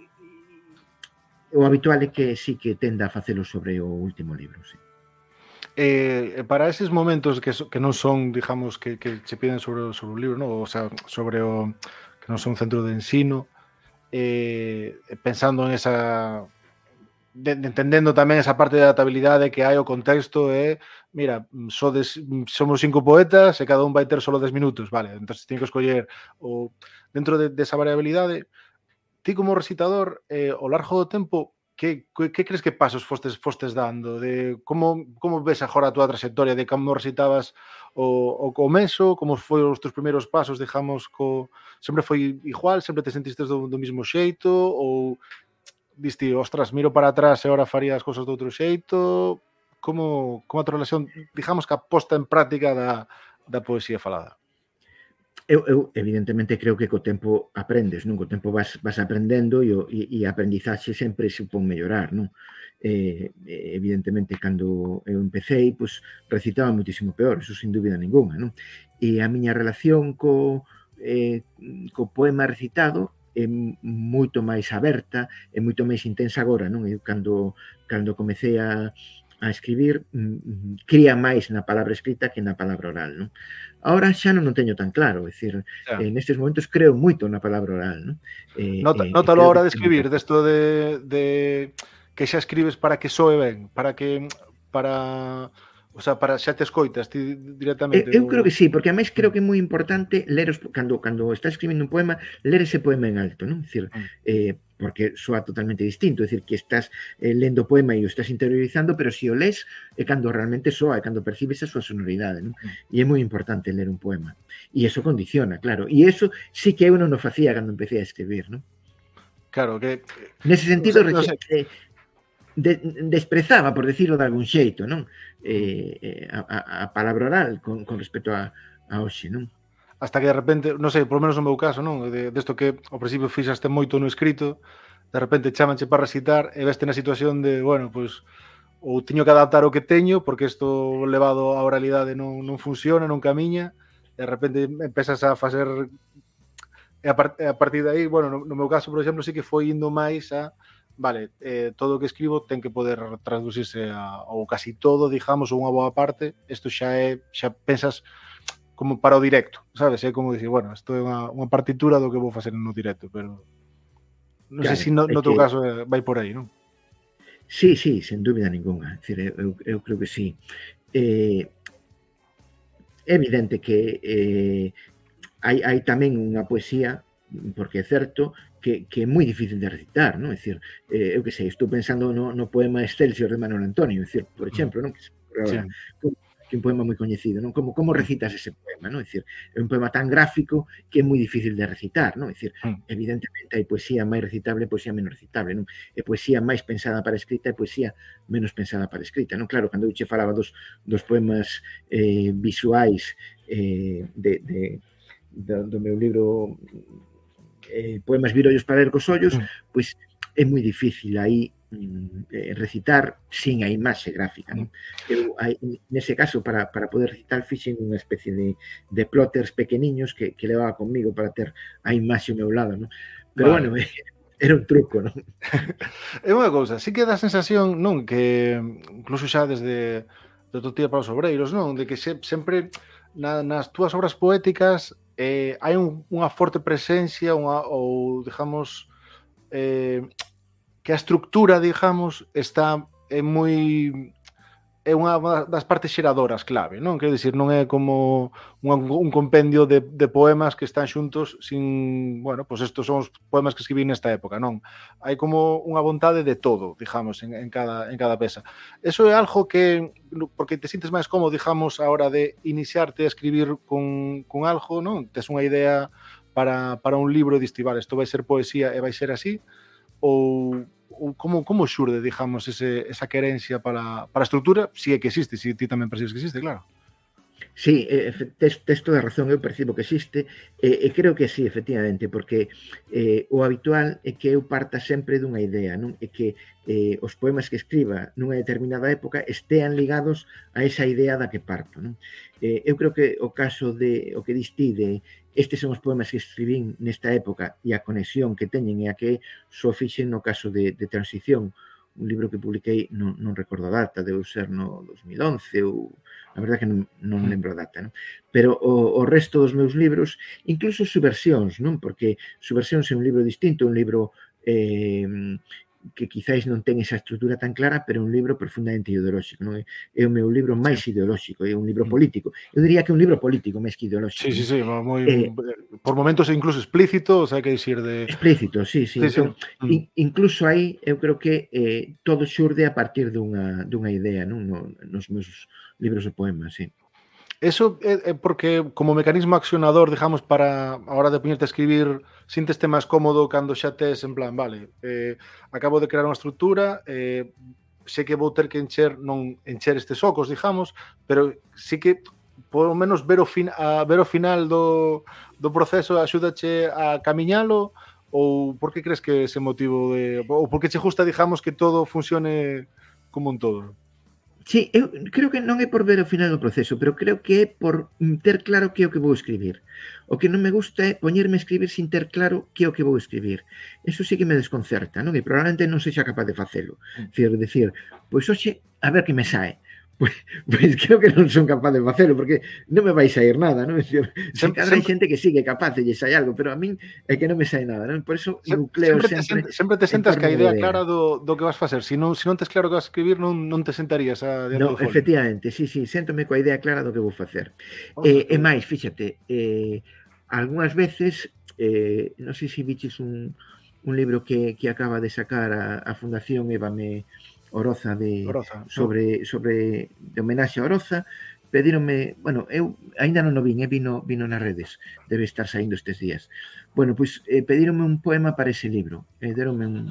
o habitual é que sí que tenda a facelo sobre o último libro, sí. Eh, eh, para eses momentos que, so, que non son, digamos, que, que se piden sobre, sobre o libro, ¿no? o sea, sobre o que non son centro de ensino, eh, pensando en esa de, entendendo tamén esa parte de adaptabilidade que hai o contexto é, eh, mira, sodes, somos cinco poetas e cada un vai ter solo 10 minutos, vale, entonces teño que escoller o dentro de, de esa variabilidade, ti como recitador eh, ao largo do tempo que, que, que crees que pasos fostes fostes dando? De como como ves agora a túa trayectoria de como recitabas o, o comezo, como foi os teus primeiros pasos, dejamos co sempre foi igual, sempre te sentistes do, do mismo xeito ou diste, ostras, miro para atrás e agora faría as cousas do outro xeito? Como, como a tua relación, digamos que a posta en práctica da, da poesía falada? eu, eu evidentemente creo que co tempo aprendes, non? Co tempo vas, vas aprendendo e, o, e, e a aprendizaxe sempre supón mellorar, non? Eh, evidentemente, cando eu empecé, pois, recitaba muitísimo peor, eso sin dúbida ninguna, non? E a miña relación co, eh, co poema recitado é moito máis aberta, é moito máis intensa agora, non? Eu cando, cando comecei a, a escribir, mm, mm, cría máis na palabra escrita que na palabra oral, non? Ahora xa non o teño tan claro, é dicir, yeah. eh, nestes momentos creo moito na palabra oral, non? Eh, Nota, eh, nota a hora de escribir, desto de, de que xa escribes para que soe ben, para que para O sea, para xa te escoitas ti directamente. Eh, eu, eu creo que sí, porque ademais creo que é moi importante ler os, cando cando estás escribindo un poema, ler ese poema en alto, non? Dicir, mm. eh porque soa totalmente distinto, é dicir que estás eh, lendo o poema e o estás interiorizando, pero se si o les é cando realmente soa, é cando percibes a súa sonoridade, non? Mm. E é moi importante ler un poema. E eso condiciona, claro. E eso sí que eu non o facía cando empecé a escribir, non? Claro, que... Nese sentido, no sé, no sé. Eh, de, desprezaba, por decirlo de algún xeito, non? Eh, eh, a, a palabra oral con, con respecto a, a hoxe, non? Hasta que de repente, non sei, por menos no meu caso, non? De, desto de que ao principio fixaste moito no escrito, de repente chamanche para recitar e veste na situación de, bueno, pois ou teño que adaptar o que teño porque isto levado á oralidade non, non funciona, non camiña e de repente empezas a facer e a, par, a partir de aí, bueno, no, no meu caso, por exemplo, sí que foi indo máis a vale, eh, todo o que escribo ten que poder traducirse a, ou casi todo, digamos, ou unha boa parte, isto xa é, xa pensas como para o directo, sabes? É como dicir, bueno, isto é unha, unha partitura do que vou facer no directo, pero non claro, sei se no, no teu que... caso eh, vai por aí, non? Sí, sí, sen dúbida ninguna. Decir, eu, eu creo que sí. Eh, é evidente que eh, hai, hai tamén unha poesía, porque é certo, que, que é moi difícil de recitar, non? É dicir, eh, eu que sei, estou pensando no, no poema Excelsior de Manuel Antonio, é dicir, por exemplo, non? Que, sí. que, que un poema moi coñecido, non? Como como recitas ese poema, non? É dicir, é un poema tan gráfico que é moi difícil de recitar, non? É dicir, mm. evidentemente hai poesía máis recitable e poesía menos recitable, non? E poesía máis pensada para escrita e poesía menos pensada para escrita, non? Claro, cando eu che falaba dos, dos poemas eh, visuais eh, de, de, do, do meu libro eh, poemas virollos para ler cos ollos, mm. pois é moi difícil aí mm, eh, recitar sin a imaxe gráfica. Non? Mm. Eu, aí, nese caso, para, para poder recitar, fixen unha especie de, de plotters pequeniños que, que levaba conmigo para ter a imaxe ao meu lado. Non? Pero vale. bueno, (laughs) era un truco, non? é (laughs) unha cousa, sí que dá sensación, non, que incluso xa desde do teu tía para os obreiros, non, de que se, sempre na, nas túas obras poéticas eh, hai un, unha forte presencia unha, ou, digamos, eh, que a estructura, digamos, está é moi é unha das partes xeradoras clave, non? Quero dicir, non é como un, un compendio de, de poemas que están xuntos sin, bueno, pois pues estos son os poemas que escribí nesta época, non? Hai como unha vontade de todo, digamos, en, en, cada, en cada peza. Eso é algo que, porque te sintes máis cómodo, digamos, a hora de iniciarte a escribir con, con algo, non? Tes unha idea para, para un libro e diste, isto vai ser poesía e vai ser así, ou ou como, como xurde, digamos, ese, esa querencia para, para a estrutura, si é que existe, si ti tamén percibes que existe, claro. Sí, tes, tes toda a razón, eu percibo que existe e, e creo que sí, efectivamente, porque eh, o habitual é que eu parta sempre dunha idea, non? É que eh, os poemas que escriba nunha determinada época estean ligados a esa idea da que parto, non? Eh, eu creo que o caso de o que distide estes son os poemas que escribín nesta época e a conexión que teñen e a que só fixen no caso de, de transición un libro que publiquei, non, non recordo a data, deu ser no 2011 ou a verdade que non, non mm. lembro a data, non? pero o, o resto dos meus libros, incluso subversións, non? Porque subversións é un libro distinto, un libro eh, que quizáis non ten esa estrutura tan clara, pero é un libro profundamente ideolóxico, non é? É o meu libro máis ideolóxico, é un libro político. Eu diría que é un libro político máis que ideolóxico. Sí, sí, sí, moi eh, eh, por momentos é incluso explícito, o sea, que dicir de Explícito, sí, sí. sí, entón, sí. Mm. Incluso aí eu creo que eh, todo xurde a partir dunha dunha idea, non? No, nos meus libros de poemas, sí. Eso é porque como mecanismo accionador, digamos, para a hora de poñerte a escribir, sinteste máis cómodo cando xa tes en plan, vale, eh, acabo de crear unha estrutura, eh, sei que vou ter que encher, non encher estes ocos, digamos, pero sí que por menos ver o, fin, a, ver o final do, do proceso axúdache a camiñalo ou por que crees que ese motivo de ou por que che gusta, digamos, que todo funcione como un todo? Sí, eu creo que non é por ver o final do proceso, pero creo que é por ter claro que é o que vou escribir. O que non me gusta é poñerme a escribir sin ter claro que é o que vou escribir. Eso sí que me desconcerta, non? E probablemente non sexa capaz de facelo. Mm. Quero decir, pois hoxe, a ver que me sae. Pois, pois creo que non son capaz de facelo porque non me vai sair nada, non? Se, sempre, hai xente que sigue que é capaz de sai algo, pero a min é que non me sai nada, non? Por eso se, nucleo sempre, sempre, te, sempre te sentas que a idea clara do, do que vas facer, se non, se non tes claro que vas a escribir non, non te sentarías a No, efectivamente, sí, sí, séntome coa idea clara do que vou facer. Oh, eh, oh. e máis, fíxate, eh, algunhas veces eh, non sei se viches un, un libro que, que acaba de sacar a, a Fundación Eva me Oroza de Oroza, sobre sobre de homenaxe a Oroza, pedíronme, bueno, eu aínda non o vin, eh, vino, vino nas redes, debe estar saindo estes días. Bueno, pois eh, pedíronme un poema para ese libro, eh, deronme un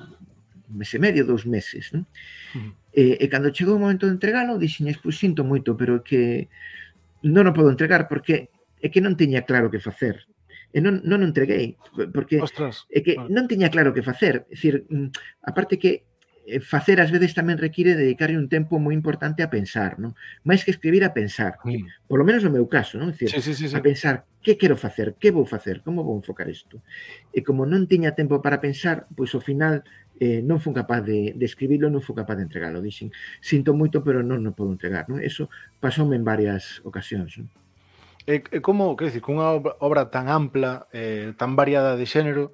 mes e medio, dous meses. Non? Uh eh, -huh. E, e cando chegou o momento de entregalo, dixiñes, pois sinto moito, pero que non o podo entregar porque é que non teña claro que facer. E non, non o entreguei, porque Ostras, é que vale. non teña claro que facer. É dicir, a aparte que Eh, facer ás veces tamén require dedicarle un tempo moi importante a pensar, non? Máis que escribir a pensar, que, por lo menos no meu caso, non? Decir, sí, sí, sí, sí. a pensar que quero facer, que vou facer, como vou enfocar isto. E como non tiña tempo para pensar, pois ao final eh, non fun capaz de, de escribirlo, non fun capaz de entregalo. Dixen, sinto moito, pero non non podo entregar, non? Eso pasoume en varias ocasións, non? E, e como, quer dizer, cunha obra tan ampla, eh, tan variada de xénero,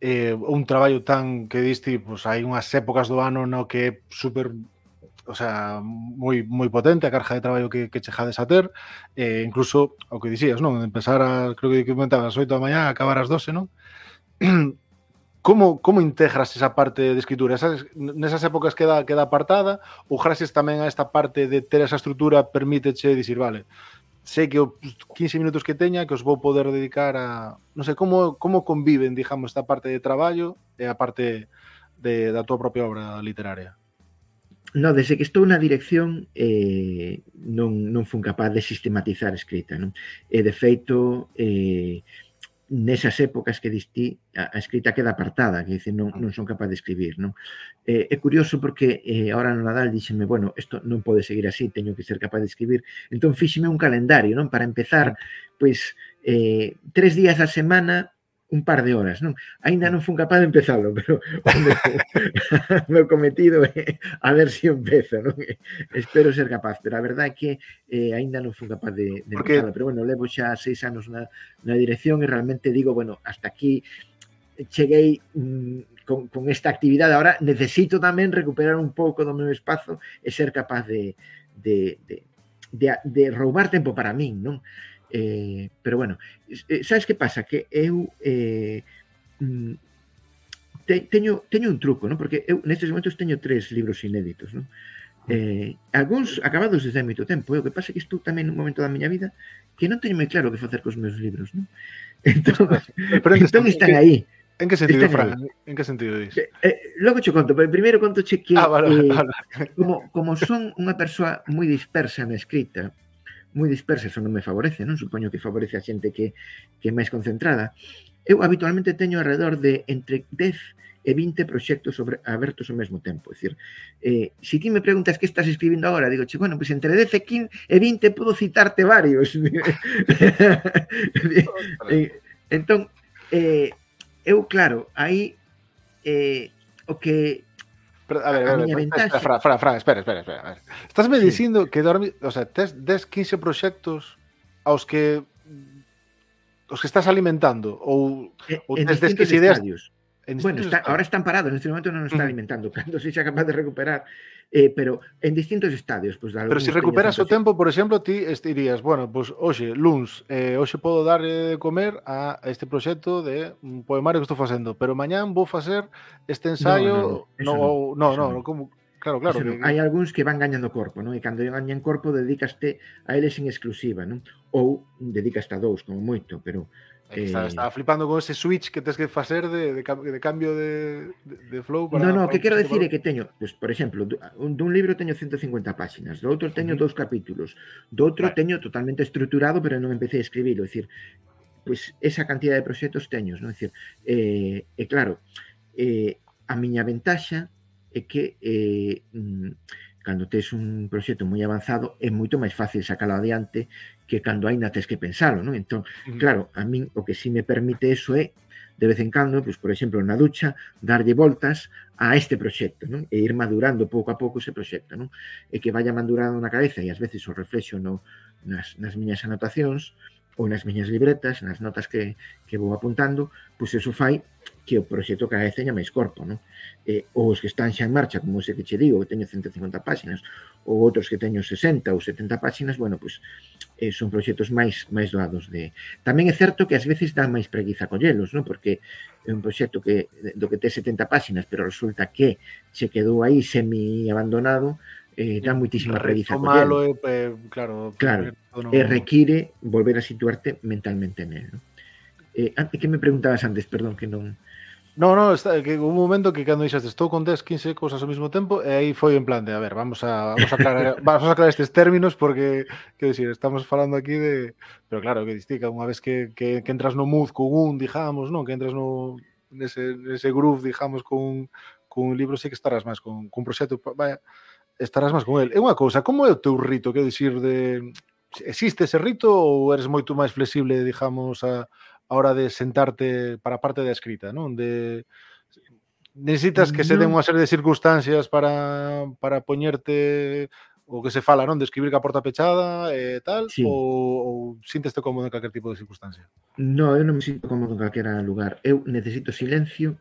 eh, un traballo tan que diste, pois pues, hai unhas épocas do ano no que é super o sea, moi moi potente a carga de traballo que, que chejades a ter, eh, incluso o que dixías, non? Empezar a, creo que comentabas, 8 da mañá, acabar as 12, non? (clears throat) Como, como integras esa parte de escritura? Esas, nesas épocas queda, queda apartada ou gracias tamén a esta parte de ter esa estrutura permíteche dicir, vale, sei que os 15 minutos que teña que os vou poder dedicar a non sei como como conviven, digamos, esta parte de traballo e a parte de, da tua propia obra literaria. No, desde que estou na dirección eh, non, non fun capaz de sistematizar a escrita. Non? E, de feito, eh, nesas épocas que distí, a, a escrita queda apartada, que dicen non, ah. non son capaz de escribir. Non? Eh, é curioso porque eh, ahora no Nadal díxeme, bueno, isto non pode seguir así, teño que ser capaz de escribir. Entón fíxeme un calendario, non? Para empezar, pois, pues, eh, tres días a semana un par de horas, non? Ainda non fun capaz de empezalo, pero o meu, o meu cometido é a ver se si empezo, non? Espero ser capaz, pero a verdade é que eh, aínda non fun capaz de, de Porque... empezalo, pero bueno, levo xa seis anos na, na dirección e realmente digo, bueno, hasta aquí cheguei mm, con, con esta actividade, ahora necesito tamén recuperar un pouco do meu espazo e ser capaz de, de, de, de, de roubar tempo para min, non? Eh, pero bueno, eh, sabes que pasa? Que eu eh, mm, te, teño, teño un truco, non? Porque eu nestes momentos teño tres libros inéditos, non? Eh, algúns acabados desde moito tempo, o que pasa é que estou tamén nun momento da miña vida que non teño moi claro o que facer cos meus libros, non? (laughs) Entón, pero en entón están aí. En que sentido, Fran? En que sentido dis? Eh, eh, logo che conto, pero primeiro conto che que ah, vale, vale. eh, vale. como, como son unha persoa moi dispersa na escrita, moi dispersa, eso non me favorece, non? Supoño que favorece a xente que, que é máis concentrada. Eu habitualmente teño alrededor de entre 10 e 20 proxectos sobre, abertos ao mesmo tempo. É dicir, eh, se ti me preguntas que estás escribindo agora, digo, che, bueno, pois pues entre 10 e 15 e 20 podo citarte varios. (laughs) entón, eh, eu, claro, aí eh, o que A ver, a, a ver, espera, Fran, Fran, Fran, espera, espera, espera. A ver. Estás me sí. dicindo que dormi, o sea, tes, 10, 15 proxectos aos que os que estás alimentando ou, ou tes 10 ideas estadios. En bueno, está, ahora están parados, en este momento non está alimentando, (laughs) cando se xa capaz de recuperar, eh, pero en distintos estadios. Pues, pero se si recuperas o tempo, por exemplo, ti dirías, bueno, pues, hoxe, luns, eh, hoxe podo dar eh, de comer a este proxecto de un poemario que estou facendo, pero mañán vou facer este ensayo... No, no, no, no, no, no, no, no, como, Claro, claro. Pero hai algúns que van gañando corpo, non? E cando gañan corpo dedicaste a eles en exclusiva, non? Ou dedicaste a dous, como moito, pero Eh, estaba, estaba flipando con ese switch que tens que facer de, de, de cambio de, de, de flow para... No, no, para que quero decir é que teño, pues, por exemplo, dun, dun libro teño 150 páxinas, do outro teño uh -huh. dous capítulos, do outro vale. teño totalmente estruturado, pero non empecé a escribilo, é dicir, pues esa cantidad de proxectos teños, non? É dicir, eh, e claro, eh, a miña ventaxa é que eh, mm, cando tes un proxecto moi avanzado é moito máis fácil sacalo adiante que cando aínda tes que pensalo, non? Entón, claro, a min o que si sí me permite eso é de vez en cando, pois, por exemplo, na ducha, darlle voltas a este proxecto, non? E ir madurando pouco a pouco ese proxecto, non? E que vaya madurando na cabeza e ás veces o reflexo no, nas, nas miñas anotacións, ou nas miñas libretas, nas notas que, que vou apuntando, pois eso fai que o proxecto cada vez teña máis corpo, non? Eh, ou os que están xa en marcha, como ese que che digo, que teño 150 páxinas, ou outros que teño 60 ou 70 páxinas, bueno, pois eh, son proxectos máis máis doados de... Tamén é certo que ás veces dá máis preguiza collelos, non? Porque é un proxecto que do que te 70 páxinas, pero resulta que se quedou aí semi abandonado, eh, da muitísimas rediza malo, é, eh, claro, claro no... e eh, require volver a situarte mentalmente nel. No? Eh, ah, antes que me preguntabas antes, perdón, que non No, no, está, que hubo un momento que cando dixaste estou con 10, 15 cousas ao mesmo tempo e eh, aí foi en plan de, a ver, vamos a vamos a aclarar, (laughs) vamos a aclarar estes términos porque que decir, estamos falando aquí de, pero claro, que distica unha vez que, que, que entras no mood con un, digamos, non, que entras no nese, nese groove, digamos, con, con un libro, sí que estarás máis con, con un proxecto, vaya, estarás máis con el. É unha cousa, como é o teu rito? Quero dicir, de, existe ese rito ou eres moito máis flexible, digamos, a, a hora de sentarte para a parte da escrita, non? De, necesitas que se den unha serie de circunstancias para, para poñerte o que se fala, non? De escribir ca porta pechada e eh, tal, sí. ou, ou sinteste cómodo en calquer tipo de circunstancia? No, eu non me sinto cómodo en calquera lugar. Eu necesito silencio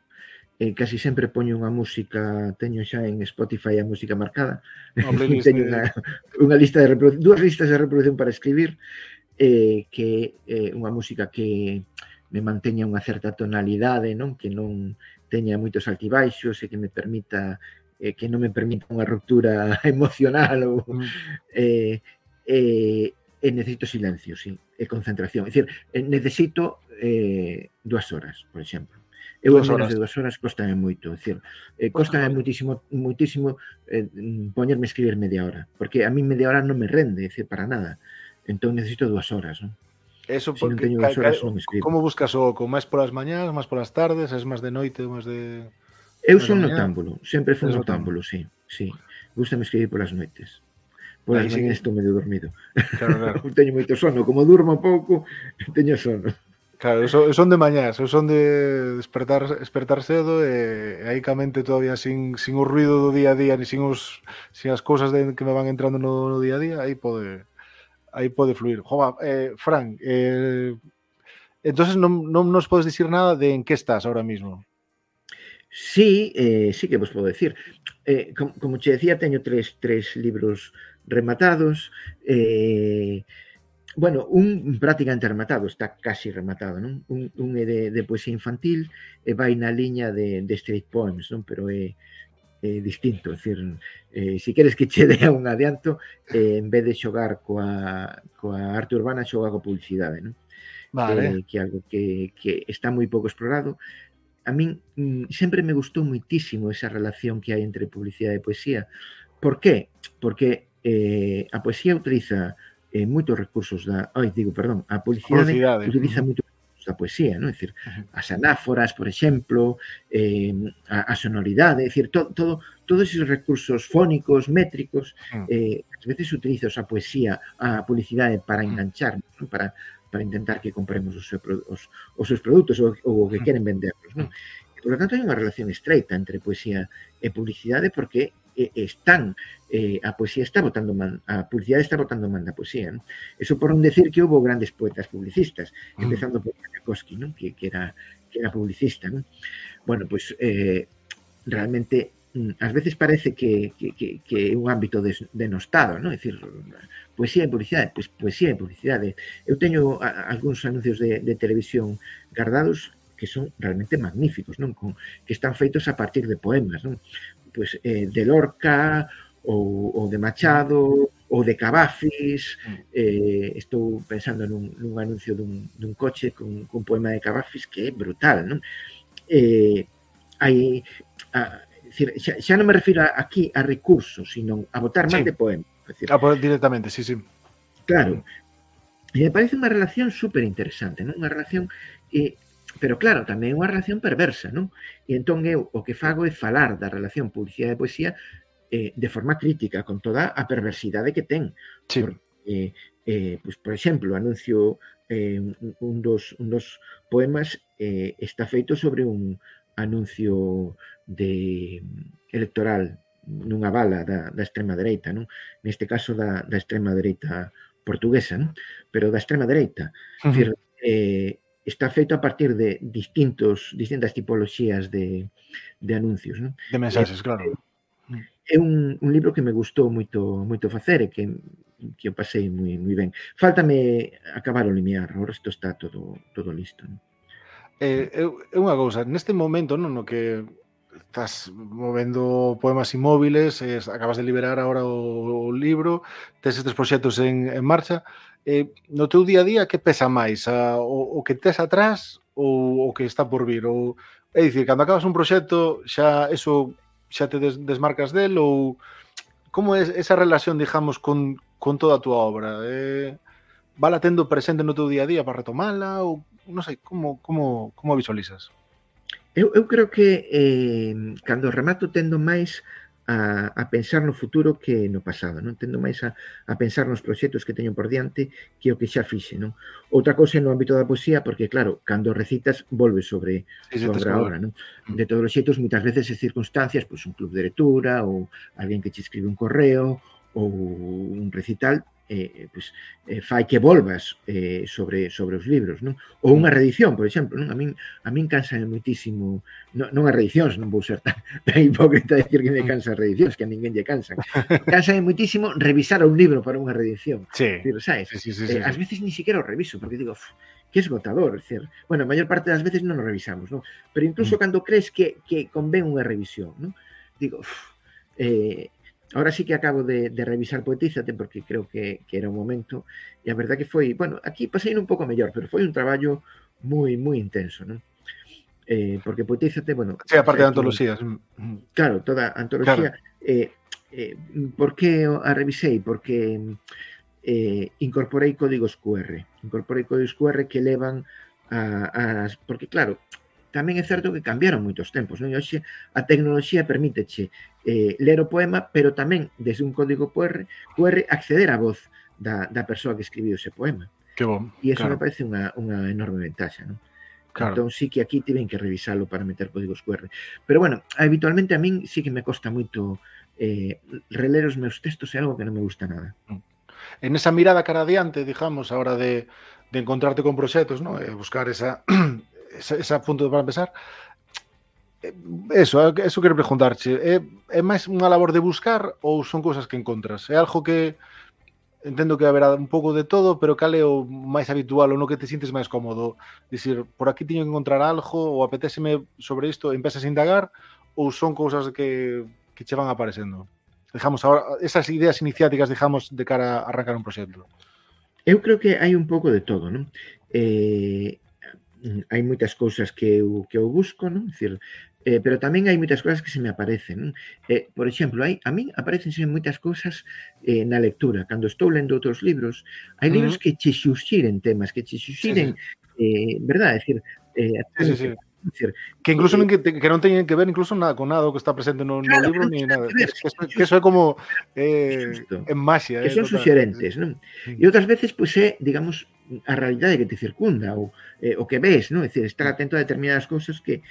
eh, casi sempre poño unha música, teño xa en Spotify a música marcada, (laughs) teño unha, unha lista de reproducción, dúas listas de reproducción para escribir, eh, que é eh, unha música que me manteña unha certa tonalidade, non que non teña moitos altibaixos e que me permita eh, que non me permita unha ruptura (laughs) emocional ou mm. eh, eh, e necesito silencio, sí, e concentración. É dicir, necesito eh, dúas horas, por exemplo Eu as menos de dúas horas costame moito, decir, eh, costame moitísimo, moitísimo eh, poñerme a escribir media hora, porque a mí media hora non me rende, decir, para nada. Entón necesito dúas horas, non? Eso porque si non horas, ca, ca, escribo. como buscas o oco? Máis polas mañás, máis polas tardes, es máis de noite, máis de Eu son notámbulo, sempre fui notámbulo, sí, sí. Gústame escribir polas noites. Polas mañás estou medio dormido. Claro, claro. (laughs) teño moito sono, como durmo pouco, (laughs) teño sono. Claro, eu son, eu son de mañás, eu son de despertar, despertar cedo e, e aí camente todavía sin, sin o ruido do día a día, ni sin, os, sin as cousas de, que me van entrando no, no día a día, aí pode aí pode fluir. Jova, eh, Fran, eh, entonces non, non nos podes dicir nada de en que estás ahora mismo. Sí, eh, sí que vos podo decir. Eh, como, como che decía, teño tres, tres libros rematados. Eh, Bueno, un prácticamente rematado, está casi rematado, non? Un, un é de, de poesía infantil e vai na liña de, de straight poems, non? Pero é, é distinto, é dicir, eh, si queres que che (laughs) dea un adianto, eh, en vez de xogar coa, coa arte urbana, xoga coa publicidade, non? Vale. Eh, que algo que, que está moi pouco explorado. A min mm, sempre me gustou moitísimo esa relación que hai entre publicidade e poesía. Por qué? Porque eh, a poesía utiliza eh, moitos recursos da, ai, digo, perdón, a publicidade, publicidade. utiliza moitos recursos da poesía, non? É dicir, as anáforas, por exemplo, eh, a, a sonoridade, é dicir, to, todo, todos esos recursos fónicos, métricos, eh, ás veces utiliza a poesía, a publicidade para engancharnos, non? para para intentar que compremos os, seu, os, os seus produtos ou, ou o que queren vendernos. Non? E, por lo tanto, hai unha relación estreita entre poesía e publicidade porque Eh, están eh, a poesía está botando man, a publicidade está botando man da poesía. Non? Eso por non decir que houve grandes poetas publicistas, mm. empezando por Tchaikovsky, non? Que, que era que era publicista, non? Bueno, pois pues, eh, realmente mm, ás veces parece que, que, que, que é un ámbito des, denostado, non? É dicir, poesía e publicidade, pois poesía e publicidade. Eu teño a, algúns anuncios de, de televisión guardados que son realmente magníficos, non? Con, que están feitos a partir de poemas, non? Pois eh, de Lorca ou, ou de Machado ou de Cavafis, mm. eh, estou pensando nun, nun anuncio dun, dun coche con, con poema de Cavafis que é brutal, non? Eh, hai, a, decir, xa, xa non me refiro a, aquí a recursos, sino a votar máis sí. de poemas. Decir, a poder directamente, sí, sí. Claro. E me parece unha relación super interesante, non? Unha relación eh, Pero claro, tamén é unha relación perversa, non? E entón eu o que fago é falar da relación publicidade e poesía eh, de forma crítica, con toda a perversidade que ten. Sí. Porque, eh, eh, pois, por exemplo, anuncio eh, un, dos, un dos poemas eh, está feito sobre un anuncio de mm, electoral nunha bala da, da extrema dereita, non? Neste caso da, da extrema dereita portuguesa, non? Pero da extrema dereita. Uh -huh. Decir, eh, está feito a partir de distintos distintas tipoloxías de, de anuncios. Non? De mensaxes, claro. É un, un libro que me gustou moito moito facer e que que o pasei moi moi ben. Fáltame acabar o limiar, o resto está todo todo listo. Non? Eh, é unha cousa, neste momento non no que estás movendo poemas inmóviles, es, acabas de liberar agora o, o libro, tes estes proxectos en, en marcha, eh, no teu día a día que pesa máis? A, o, o que tes atrás ou o que está por vir? Ou, é dicir, cando acabas un proxecto xa eso xa te des, desmarcas del ou como é esa relación, digamos, con, con toda a túa obra? Eh, vala tendo presente no teu día a día para retomala ou non sei, como, como, como a visualizas? Eu, eu creo que eh, cando remato tendo máis a, a pensar no futuro que no pasado, non tendo máis a, a pensar nos proxectos que teño por diante que o que xa fixe, non? Outra cousa no ámbito da poesía, porque claro, cando recitas volve sobre sobre a obra, non? Mm. De todos os xeitos, moitas veces as circunstancias, pois un club de lectura ou alguén que che escribe un correo ou un recital eh, pues, eh, fai que volvas eh, sobre sobre os libros, non? Ou unha mm. reedición, por exemplo, non? A min a min cansa moitísimo non, non as reedicións, non vou ser tan, (laughs) tan hipócrita de decir que me cansan reedicións, que a ninguén lle cansan. (laughs) Cansa moitísimo revisar un libro para unha reedición. Sí. Decir, sabes? Sí, sí, sí, sí. Eh, ás veces ni siquiera o reviso, porque digo, que esgotador, decir, bueno, a maior parte das veces non o revisamos, non? Pero incluso mm. cando crees que que convén unha revisión, non? Digo, uf, eh, Ahora sí que acabo de, de revisar Poetízate porque creo que, que era un momento e a verdad que foi, bueno, aquí pasei un pouco mellor, pero foi un traballo moi moi intenso, non? Eh, porque Poetízate, bueno... Sí, aparte de antologías. Mm, mm. Claro, toda a antología... Claro. Eh, eh, por que a revisei? Porque eh, incorporei códigos QR. Incorporei códigos QR que levan a. Porque, claro, tamén é certo que cambiaron moitos tempos, non? E hoxe a tecnoloxía permíteche eh, ler o poema, pero tamén desde un código QR, QR acceder á voz da, da persoa que escribiu ese poema. Que bom. e iso claro. me parece unha, unha enorme ventaxa, non? Claro. Entón sí que aquí tiven que revisalo para meter códigos QR. Pero bueno, habitualmente a min sí que me costa moito eh, reler os meus textos é algo que non me gusta nada. Mm. En esa mirada cara adiante, digamos, a hora de, de encontrarte con proxectos, ¿no? e buscar esa (clears throat) ese punto para empezar eh, Eso, eh, eso quero preguntarche é, é máis unha labor de buscar ou son cousas que encontras? É algo que entendo que haberá un pouco de todo pero cal é o máis habitual ou no que te sintes máis cómodo? Dicir, por aquí teño que encontrar algo ou apetéseme sobre isto e empezas a indagar ou son cousas que, que che van aparecendo? Dejamos ahora esas ideas iniciáticas dejamos de cara a arrancar un proxecto. Eu creo que hai un pouco de todo, non? Eh, Mm, hai moitas cousas que eu, que eu busco, non? Dicir, eh, pero tamén hai moitas cousas que se me aparecen. Non? Eh, por exemplo, hai, a min aparecense moitas cousas eh, na lectura. Cando estou lendo outros libros, hai uh -huh. libros que che xuxiren temas, que che xuxiren, sí, sí. eh, verdad? É dicir, eh, sí, sí, sí. Decir, que incluso eh, que, que non teñen que ver incluso nada con nada o que está presente no, claro, no libro ni nada. Ver, que, eso, que eso é como eh, justo, en magia. Que eh, son total. suxerentes, non? E outras veces, pois pues, é, digamos, a realidade que te circunda ou eh, o que ves, non? É dicir, estar atento a determinadas cousas que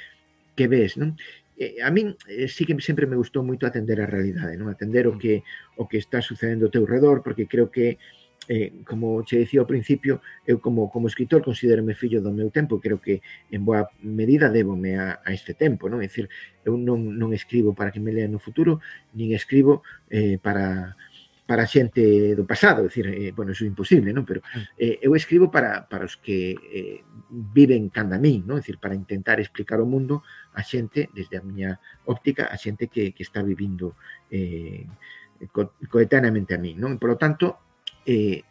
que ves, non? Eh, a min eh, sí que sempre me gustou moito atender a realidade, non? Atender o mm. que o que está sucedendo ao teu redor, porque creo que eh, como che dicía ao principio, eu como, como escritor considerome fillo do meu tempo, creo que en boa medida débome a, a este tempo, non? É dicir, eu non, non escribo para que me lean no futuro, nin escribo eh, para para a xente do pasado, é dicir, eh, bueno, iso é imposible, non? Pero mm. eh, eu escribo para, para os que eh, viven canda min, non? É dicir, para intentar explicar o mundo a xente, desde a miña óptica, a xente que, que está vivindo eh, co, coetáneamente a min, non? Por lo tanto, eh,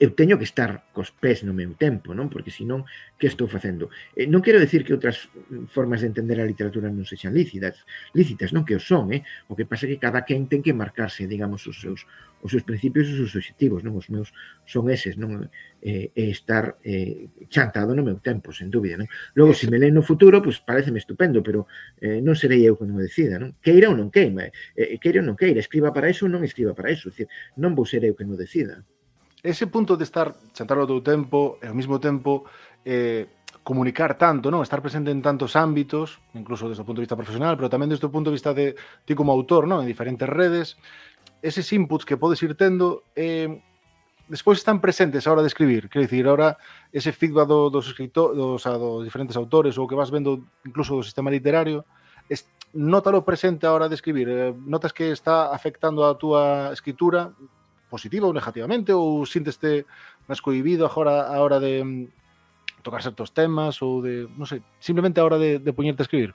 eu teño que estar cos pés no meu tempo, non? Porque senón, que estou facendo? Eh, non quero decir que outras formas de entender a literatura non sexan lícitas, lícitas, non que o son, eh? O que pasa é que cada quen ten que marcarse, digamos, os seus os seus principios e os seus obxectivos, non? Os meus son eses, non? Eh, estar eh, chantado no meu tempo, sen dúbida, non? Logo, se me leen no futuro, pois pues, pareceme estupendo, pero eh, non serei eu que non decida, non? Queira ou non queima, eh, eh queira ou non queira, escriba para iso ou non escriba para iso, é dicir, non vou ser eu que non decida ese punto de estar sentar o teu tempo e ao mesmo tempo eh, comunicar tanto, non? Estar presente en tantos ámbitos, incluso desde o punto de vista profesional, pero tamén desde o punto de vista de ti como autor, non? En diferentes redes, eses inputs que podes ir tendo eh, despois están presentes a hora de escribir, quero dicir, ahora ese feedback do, dos escritores, dos, a, dos diferentes autores ou que vas vendo incluso do sistema literario, es, nótalo presente a hora de escribir, eh, notas que está afectando a túa escritura positiva ou negativamente ou sínteste máis cohibido agora a hora de mm, tocar certos temas ou de, non sei, simplemente a hora de, de poñerte a escribir?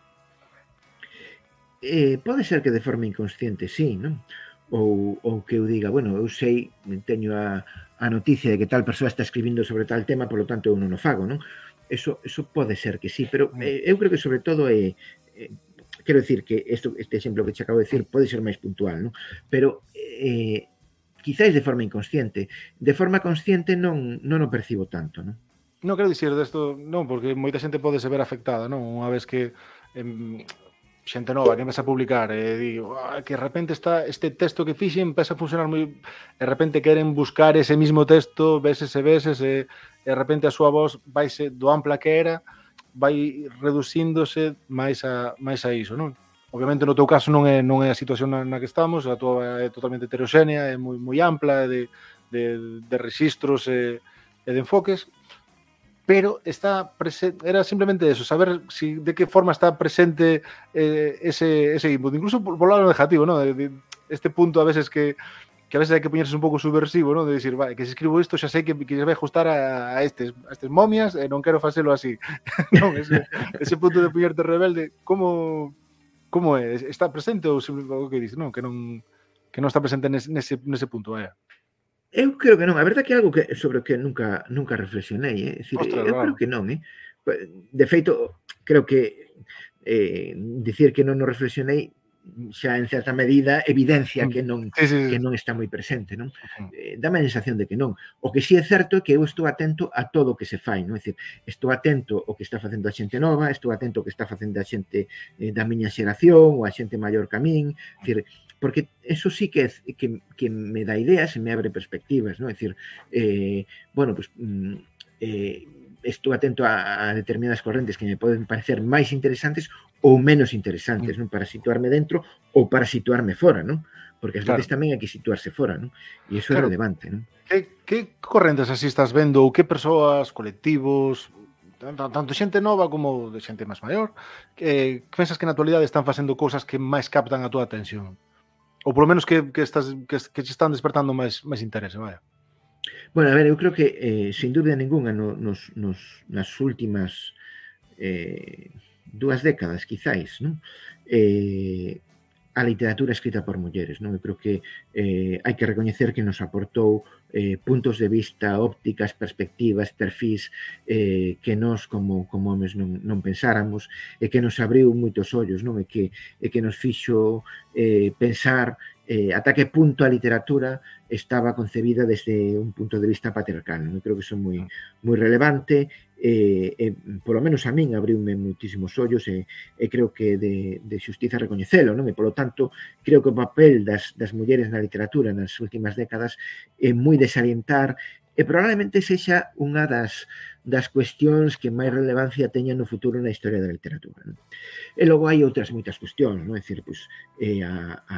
Eh, pode ser que de forma inconsciente, sí, non? Ou, ou que eu diga, bueno, eu sei, teño a, a noticia de que tal persoa está escribindo sobre tal tema, polo tanto eu non o fago, non? Eso, eso pode ser que sí, pero eh, eu creo que sobre todo é... Eh, eh, quero decir que esto, este exemplo que te acabo de decir pode ser máis puntual, non? Pero eh, quizáis de forma inconsciente. De forma consciente non, non o percibo tanto, non? Non quero dicir desto, non, porque moita xente pode se ver afectada, non? Unha vez que em, xente nova que empeza a publicar e digo, ah, que de repente está este texto que fixe empeza a funcionar moi de repente queren buscar ese mismo texto veces e veces e, e de repente a súa voz vai do ampla que era vai reducíndose máis a máis a iso, non? Obviamente no teu caso non é non é a situación na, na que estamos, a totalmente heteroxénea, é moi moi ampla de de registros e, e de enfoques, pero está era simplemente eso, saber si de que forma está presente eh, ese ese input, incluso por, por lado negativo, ¿no? Este punto a veces que que a veces hai que poñerse un pouco subversivo, ¿no? De decir, vale, que se escribo isto xa sei que, que vai ajustar a, a estes, a estes momias e non quero facelo así. (laughs) ese punto de poñerte rebelde, como Como é? Está presente ou o que dices? Non, que non que non está presente nese, nese, nese punto, é? Eu creo que non, a verdade é que é algo que, sobre o que nunca nunca reflexionei, eh? Decir, Ostras, eu creo que non, eh? De feito, creo que eh, dicir que non o reflexionei xa en certa medida evidencia mm. que non sí, sí, sí. que non está moi presente, non? Eh, dame a sensación de que non. O que si sí é certo é que eu estou atento a todo o que se fai, non? É dicir, estou atento ao que está facendo a xente nova, estou atento ao que está facendo a xente eh, da miña xeración ou a xente maior que a min, é dicir, porque eso sí que, es, que, que me dá ideas e me abre perspectivas, non? É dicir, eh, bueno, pues, mm, eh, estou atento a, a determinadas correntes que me poden parecer máis interesantes ou menos interesantes, mm. non? Para situarme dentro ou para situarme fora, non? Porque ás claro. veces tamén hai que situarse fora, non? E iso claro. é relevante, non? Que, que correntes así estás vendo ou que persoas, colectivos, tanto, tanto xente nova como de xente máis maior, que pensas que na actualidade están facendo cousas que máis captan a túa atención? Ou polo menos que, que, estás, que, que están despertando máis, máis interese, vaya. Vale. Bueno, a ver, eu creo que, eh, sin dúbida ninguna, no, nos, nos, nas últimas eh, dúas décadas, quizáis, non? Eh, a literatura escrita por mulleres. Non? Eu creo que eh, hai que recoñecer que nos aportou eh, puntos de vista, ópticas, perspectivas, perfis eh, que nós como, como homes non, non pensáramos e que nos abriu moitos ollos non? E, que, e que nos fixo eh, pensar eh, ata que punto a literatura estaba concebida desde un punto de vista patriarcal. Eu creo que son moi moi relevante e, eh, por polo menos a min abriume muitísimos ollos e, e creo que de, de xustiza recoñecelo, non? E polo tanto, creo que o papel das, das mulleres na literatura nas últimas décadas é moi desalientar e probablemente sexa unha das, das cuestións que máis relevancia teñan no futuro na historia da literatura. Non? E logo hai outras moitas cuestións, non? É dicir, pois, eh, a, a,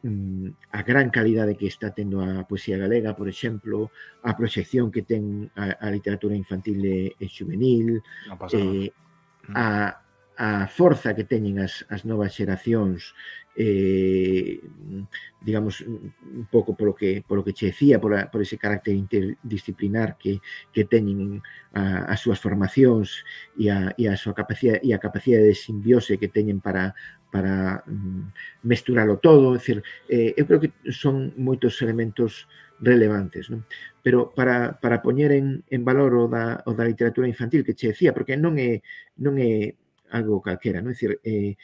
Mm, a gran calidade que está tendo a poesía galega, por exemplo, a proxección que ten a, a literatura infantil e, e juvenil, eh, mm. a, eh, a, a forza que teñen as, as novas xeracións eh, digamos un pouco polo que polo que che decía por, a, por ese carácter interdisciplinar que, que teñen a, as súas formacións e a, e a súa capacidade e a capacidade de simbiose que teñen para para mm, mesturalo todo, é dicir, eh, eu creo que son moitos elementos relevantes, non? Pero para para poñer en en valor o da o da literatura infantil que che decía, porque non é non é algo calquera, non? É dicir, eh,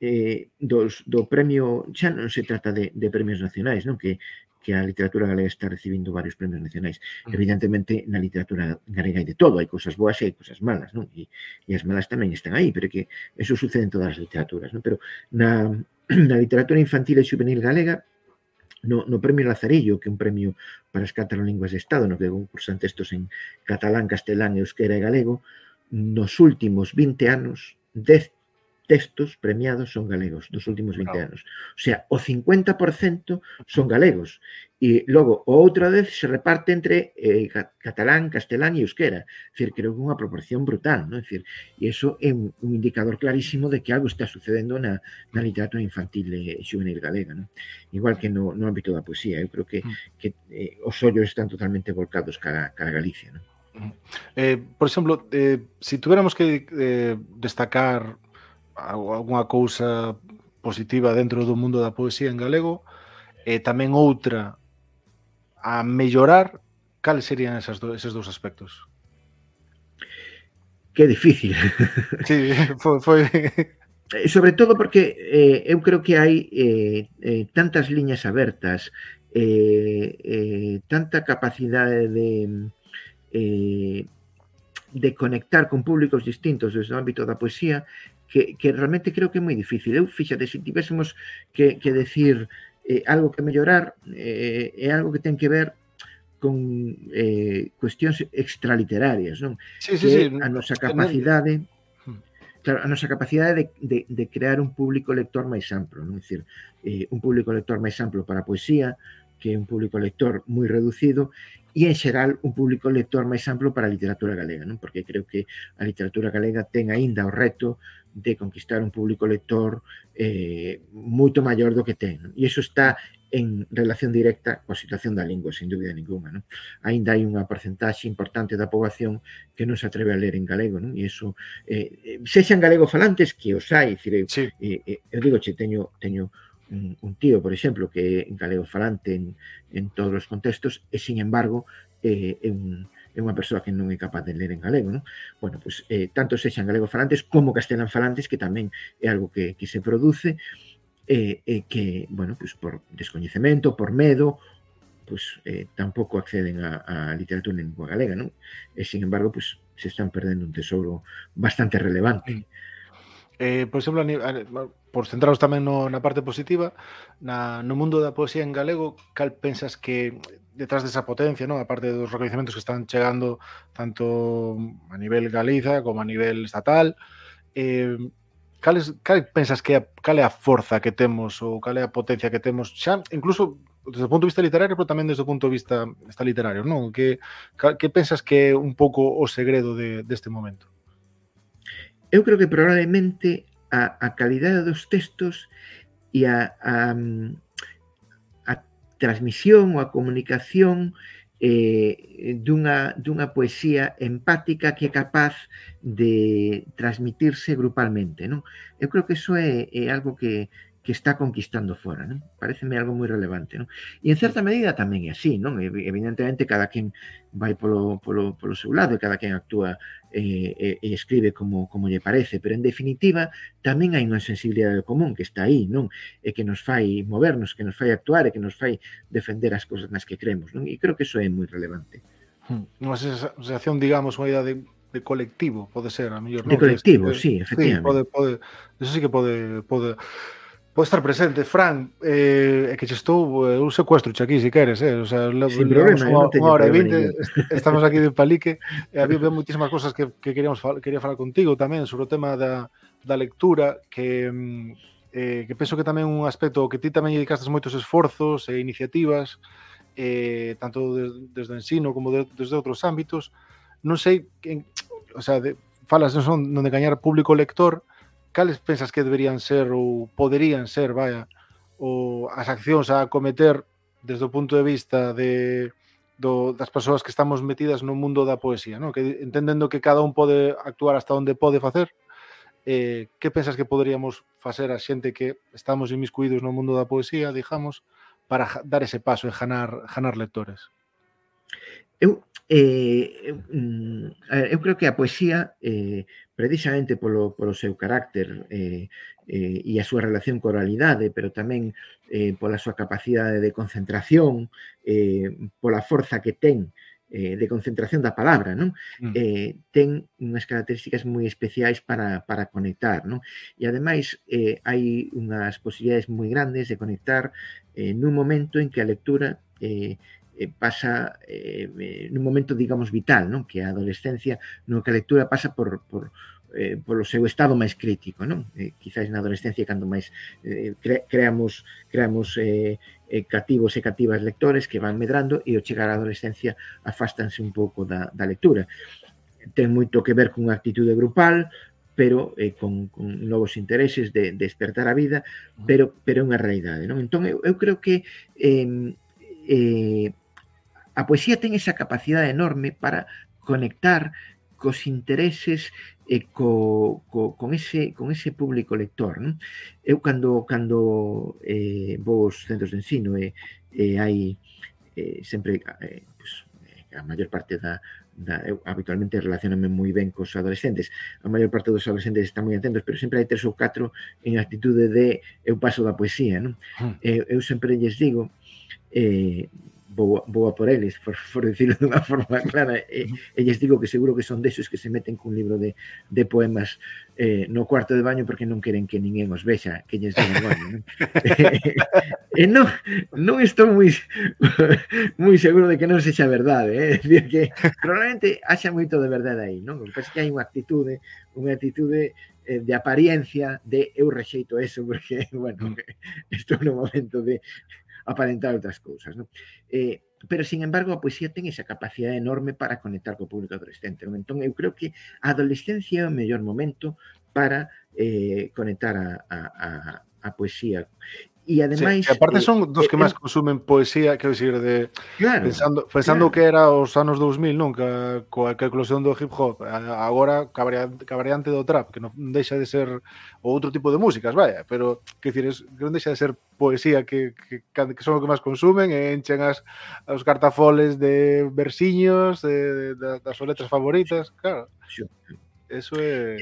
eh, dos, do premio, xa non se trata de, de premios nacionais, non? Que, que a literatura galega está recibindo varios premios nacionais. Mm. Evidentemente, na literatura galega hai de todo, hai cousas boas e hai cousas malas, non? E, e as malas tamén están aí, pero que eso sucede en todas as literaturas, non? Pero na, (clears throat) na literatura infantil e juvenil galega, no, no Premio Lazarillo, que é un premio para as catro linguas de Estado, no que concursan textos en catalán, castelán, euskera e galego, nos últimos 20 anos 10 textos premiados son galegos nos últimos 20 claro. anos. O sea, o 50% son galegos e logo o outra vez se reparte entre eh, catalán, castelán e euskera. Decir, creo que unha proporción brutal, non? Decir, e iso é un, un indicador clarísimo de que algo está sucedendo na, na literatura infantil e juvenil galega, non? Igual que no, no ámbito da poesía, eu creo que, mm. que eh, os ollos están totalmente volcados cara, cara a Galicia, non? Eh, por exemplo, eh, se si tuviéramos que eh, destacar algunha cousa positiva dentro do mundo da poesía en galego, e eh, tamén outra a mellorar, cales serían esas do, eses dous aspectos? Que difícil. Sí, foi... foi... (laughs) Eh, sobre todo porque eh, eu creo que hai eh, eh, tantas liñas abertas, eh, eh, tanta capacidade de eh, de conectar con públicos distintos desde o ámbito da poesía que, que realmente creo que é moi difícil. Eu, fíxate, se tivésemos que, que decir eh, algo que mellorar, eh, é algo que ten que ver con eh, cuestións extraliterarias, non? Sí, sí, que sí. a nosa capacidade hmm. claro, a nosa capacidade de, de, de crear un público lector máis amplo, non? É Dicir, eh, un público lector máis amplo para a poesía, que é un público lector moi reducido e, en xeral, un público lector máis amplo para a literatura galega, non? porque creo que a literatura galega ten aínda o reto de conquistar un público lector eh, moito maior do que ten. Non? E iso está en relación directa coa situación da lingua, sin dúbida ninguna. Non? Ainda hai unha porcentaxe importante da poboación que non se atreve a ler en galego, non? e iso, eh, eh sexan galego falantes, que os hai, dicir, eu, sí. Eh, eh, eu digo, che, teño, teño un, un tío, por exemplo, que é galego falante en, en todos os contextos e, sin embargo, é, é un, é unha persoa que non é capaz de ler en galego, non? Bueno, pois, eh, tanto sexan galego falantes como castelán falantes, que tamén é algo que, que se produce, e eh, eh, que, bueno, pois por descoñecemento, por medo, pois eh, tampouco acceden a, a literatura en lingua galega, non? E, sin embargo, pois se están perdendo un tesouro bastante relevante. Eh, por exemplo, por centrarnos tamén no, na parte positiva, na, no mundo da poesía en galego, cal pensas que detrás desa potencia, non? a parte dos reconhecimentos que están chegando tanto a nivel Galiza como a nivel estatal, eh, cal, es, cal pensas que cal é a forza que temos ou cal é a potencia que temos xa, incluso desde o punto de vista literario, pero tamén desde o punto de vista está literario, non? Que, que pensas que é un pouco o segredo de, deste momento? eu creo que probablemente a, a calidade dos textos e a, a, mm, a transmisión ou a comunicación eh, dunha, dunha poesía empática que é capaz de transmitirse grupalmente. Non? Eu creo que iso é, é algo que, que está conquistando fora, non? Pareceme algo moi relevante, non? E en certa medida tamén é así, non? Evidentemente cada quen vai polo, polo, polo seu lado e cada quen actúa eh, e, e escribe como, como lle parece, pero en definitiva tamén hai unha sensibilidade común que está aí, non? E que nos fai movernos, que nos fai actuar e que nos fai defender as cousas nas que cremos, non? E creo que iso é moi relevante. Hmm. Unha sensación, digamos, unha idade de colectivo, pode ser, a mellor, non? De colectivo, si, sí, efectivamente. Sí, pode, pode, eso sí que pode, pode Pode estar presente, Fran, eh, que che estou, eh, eu secuestro che aquí, se si queres, eh? o sea, Sin problema, unha, unha hora e vinte, (laughs) estamos aquí de palique, e había moitísimas cosas que, que queríamos fal, quería falar contigo tamén sobre o tema da, da lectura, que, mm, eh, que penso que tamén un aspecto que ti tamén dedicastes moitos esforzos e iniciativas, eh, tanto desde, desde o ensino como de, desde outros ámbitos, non sei, en, o sea, de, falas non non de gañar público lector, cales pensas que deberían ser ou poderían ser, vaya, o as accións a acometer desde o punto de vista de do, das persoas que estamos metidas no mundo da poesía, no? que entendendo que cada un pode actuar hasta onde pode facer, eh, que pensas que poderíamos facer a xente que estamos inmiscuídos no mundo da poesía, digamos, para dar ese paso e janar, janar lectores? Eu, eh, eu, mm, eu creo que a poesía eh, precisamente polo, polo seu carácter eh, eh, e a súa relación coa oralidade, pero tamén eh, pola súa capacidade de concentración, eh, pola forza que ten eh, de concentración da palabra, non? Mm. Eh, ten unhas características moi especiais para, para conectar, non? E ademais eh, hai unhas posibilidades moi grandes de conectar eh, nun momento en que a lectura eh, eh, pasa eh, eh, nun momento, digamos, vital, non? Que a adolescencia, no que a lectura pasa por, por, eh, polo seu estado máis crítico, non? Eh, quizás na adolescencia cando máis eh, cre, creamos creamos eh, eh, cativos e cativas lectores que van medrando e ao chegar á adolescencia afastanse un pouco da, da lectura. Ten moito que ver cunha actitude grupal, pero eh, con, con novos intereses de, de despertar a vida, ah. pero pero é unha realidade, non? Entón eu, eu creo que eh, eh, A poesía ten esa capacidade enorme para conectar cos intereses e co, co, con, ese, con ese público lector. Non? Eu cando, cando eh, vou aos centros de ensino e, e hai eh, sempre eh, pues, a maior parte da, da, eu habitualmente relacioname moi ben cos adolescentes. A maior parte dos adolescentes están moi atentos, pero sempre hai tres ou catro en actitude de eu paso da poesía, non? Hmm. Eu, eu sempre lles digo eh, boa, boa por eles, por, por decirlo dunha forma clara, e, e lles digo que seguro que son desos que se meten cun libro de, de poemas eh, no cuarto de baño porque non queren que ninguén os vexa, que lles den baño. Non? (laughs) e non, non estou moi moi seguro de que non sexa verdade, eh? decir dicir que probablemente haxa moito de verdade aí, non? Pois que hai unha actitude, unha actitude eh, de apariencia de eu rexeito eso porque, (laughs) bueno, (laughs) estou no momento de aparentar outras cousas. Non? Eh, pero, sin embargo, a poesía ten esa capacidade enorme para conectar co público adolescente. Non? Entón, eu creo que a adolescencia é o mellor momento para eh, conectar a, a, a, a poesía. E ademais... Sí, e aparte son eh, dos que eh, máis eh, consumen poesía, quero dicir, de... Claro, pensando pensando claro. que era os anos 2000, non? Que, coa que eclosión do hip hop. Agora, cabreante do trap, que non deixa de ser o outro tipo de músicas, vaya. Pero, que dicir, es, que non deixa de ser poesía que, que, que son o que máis consumen e enchen as, os cartafoles de versiños, de, de, das súas letras favoritas, claro. Sí, sí. Eso é...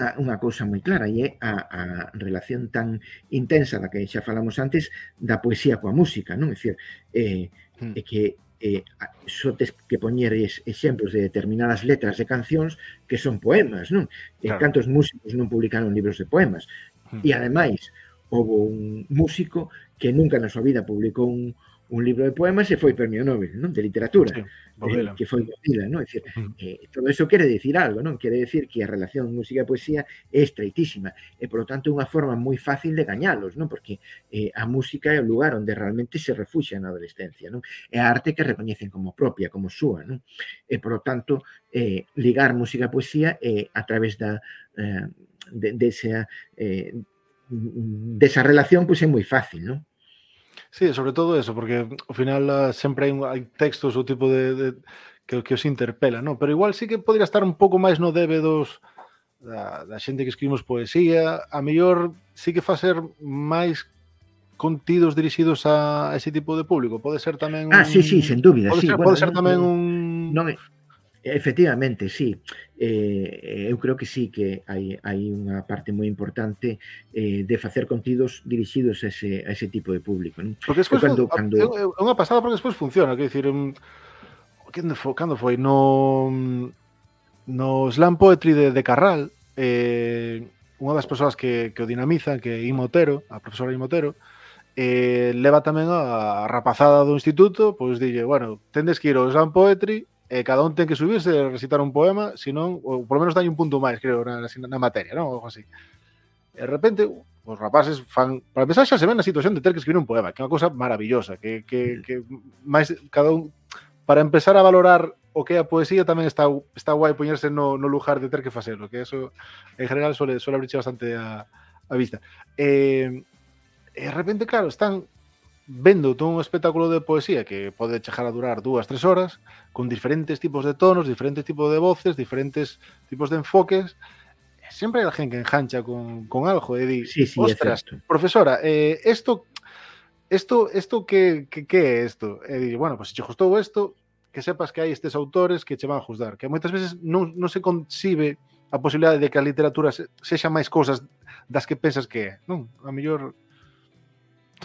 Hai unha cousa moi clara e é a, a relación tan intensa da que xa falamos antes da poesía coa música, non? É dicir, eh, hmm. é que eh, só tes que poñer exemplos de determinadas letras de cancións que son poemas, non? E eh, cantos músicos non publicaron libros de poemas. Hmm. E ademais, houve un músico que nunca na súa vida publicou un, un libro de poemas e foi premio Nobel, non? De literatura. Sí, eh, que foi Bob non? É dicir, eh, todo eso quere decir algo, non? Quere decir que a relación música e poesía é estreitísima e, por lo tanto, unha forma moi fácil de gañalos, non? Porque eh, a música é o lugar onde realmente se refuxa na adolescencia, non? É a arte que recoñecen como propia, como súa, non? E, eh, por lo tanto, eh, ligar música e poesía eh, a través da... Eh, de, de esa, eh, desa relación pois pues, é moi fácil, non? Sí, sobre todo eso, porque ao final ah, uh, sempre hai, hai textos ou tipo de, de que, que os interpela, non? Pero igual sí que podría estar un pouco máis no debe dos da, da xente que escribimos poesía, a mellor sí que facer máis contidos dirixidos a ese tipo de público. Pode ser tamén un... Ah, sí, sí, sen dúbida, pode sí. Ser, bueno, pode ser tamén no, un... Non é, Efectivamente, sí. Eh, eu creo que sí que hai, hai unha parte moi importante eh, de facer contidos dirixidos a ese, a ese tipo de público. Non? Porque despois, cando, cando... é unha pasada porque despois funciona, quer dicir, um, cando foi? No, no Slam Poetry de, de Carral, eh, unha das persoas que, que o dinamiza, que é Imotero, a profesora Imotero, eh, leva tamén a, a rapazada do instituto, pois dille, bueno, tendes que ir ao Slam Poetry e cada un ten que subirse e recitar un poema, senón, ou por lo menos dai un punto máis, creo, na, na materia, non? Ou algo así. E de repente, os rapaces fan, para empezar xa se ven na situación de ter que escribir un poema, que é unha cousa maravillosa, que, que, que máis cada un, para empezar a valorar o que a poesía tamén está está guai poñerse no, no lugar de ter que facelo, que eso en general suele, suele abrirse bastante a, a vista. Eh, e de repente, claro, están vendo un espectáculo de poesía que pode chegar a durar dúas, tres horas, con diferentes tipos de tonos, diferentes tipos de voces, diferentes tipos de enfoques, sempre hai alguén que engancha con, con algo, e di, sí, sí, ostras, profesora, eh, esto, esto, esto que, que, que é isto? E di, bueno, pues, se che gustou isto, que sepas que hai estes autores que che van a juzgar, que moitas veces non, non se concibe a posibilidade de que a literatura sexa máis cousas das que pensas que é, non? A mellor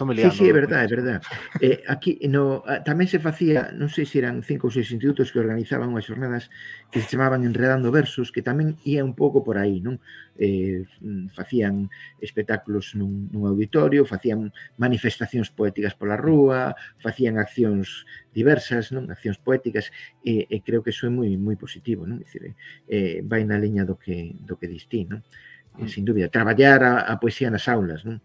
Tome liando. Sí, sí, é verdade, é verdade. Eh, aquí no, tamén se facía, non sei se eran cinco ou seis institutos que organizaban unhas xornadas que se chamaban Enredando Versos, que tamén ía un pouco por aí, non? Eh, facían espectáculos nun, nun auditorio, facían manifestacións poéticas pola rúa, facían accións diversas, non? Accións poéticas, e, e creo que iso é moi moi positivo, non? Dicir, eh, eh, vai na liña do que do que distí, non? Eh, mm. sin dúbida, traballar a, a poesía nas aulas, non?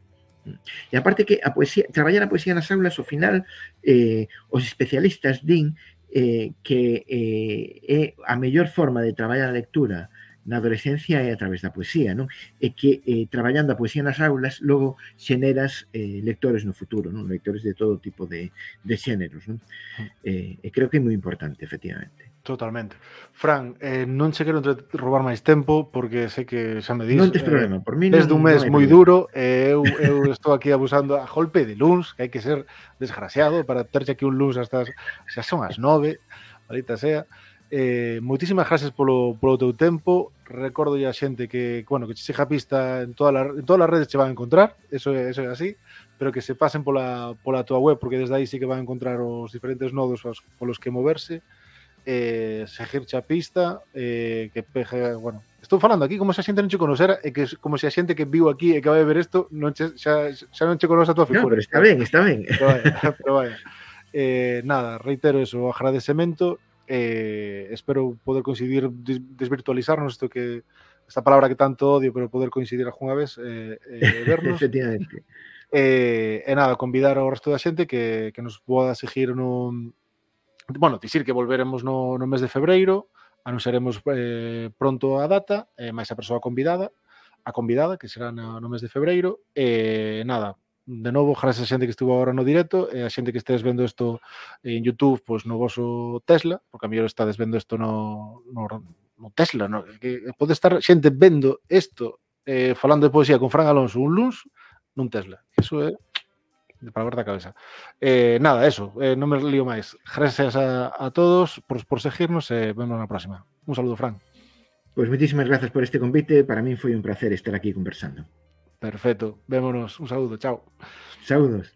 E aparte que a poesía, traballar a poesía nas aulas, ao final, eh, os especialistas din eh, que eh, é a mellor forma de traballar a lectura na adolescencia é a través da poesía, non? E que eh, traballando a poesía nas aulas logo xeneras eh, lectores no futuro, non? Lectores de todo tipo de, de xéneros, non? Ah. Eh, e creo que é moi importante, efectivamente. Totalmente. Fran, eh, non che quero robar máis tempo porque sei que xa me dis. Non tes eh, problema, por mí desde non, un mes non moi duro e eh, eu, eu estou aquí abusando a golpe de luns, que hai que ser desgraciado para terche aquí un luns hasta xa son as nove, ahorita sea. Eh, moitísimas gracias polo, polo teu tempo. Recordo a xente que, bueno, que che seja pista en, toda la, en todas as redes che van a encontrar, eso é, eso é así, pero que se pasen pola, pola tua web porque desde aí sí que van a encontrar os diferentes nodos aos, polos que moverse eh, seguir a pista, eh, que pega, bueno, estou falando aquí como se a xente non che conocer e que como se a xente que viu aquí e que vai ver isto non che, xa, xa non che conoce a tua figura. No, pero está ben, está ben. Pero vaya, (laughs) pero vaya. Eh, nada, reitero eso, agradecemento eh, espero poder conseguir desvirtualizarnos isto que esta palabra que tanto odio, pero poder coincidir algunha vez eh, eh, (laughs) vernos. Efectivamente. Eh, e nada, convidar ao resto da xente que, que nos poda seguir no, bueno, dicir que volveremos no, no mes de febreiro, anunciaremos eh, pronto a data, eh, máis a persoa convidada, a convidada, que será no, no mes de febreiro, e eh, nada, de novo, gracias a xente que estuvo agora no directo e a xente que estés vendo isto en YouTube, pois no voso Tesla, porque a mellor estades vendo isto no, no, no Tesla, no, que pode estar xente vendo isto eh, falando de poesía con Fran Alonso un luns nun Tesla. Eso é eh, de palabra da cabeza. Eh, nada, eso, eh, non me lío máis. Gracias a, a todos por, por seguirnos e vemos na próxima. Un saludo, Fran. Pois moitísimas grazas por este convite, para min foi un placer estar aquí conversando. Perfecto. Vémonos. Un saludo. Chao. Saúdos.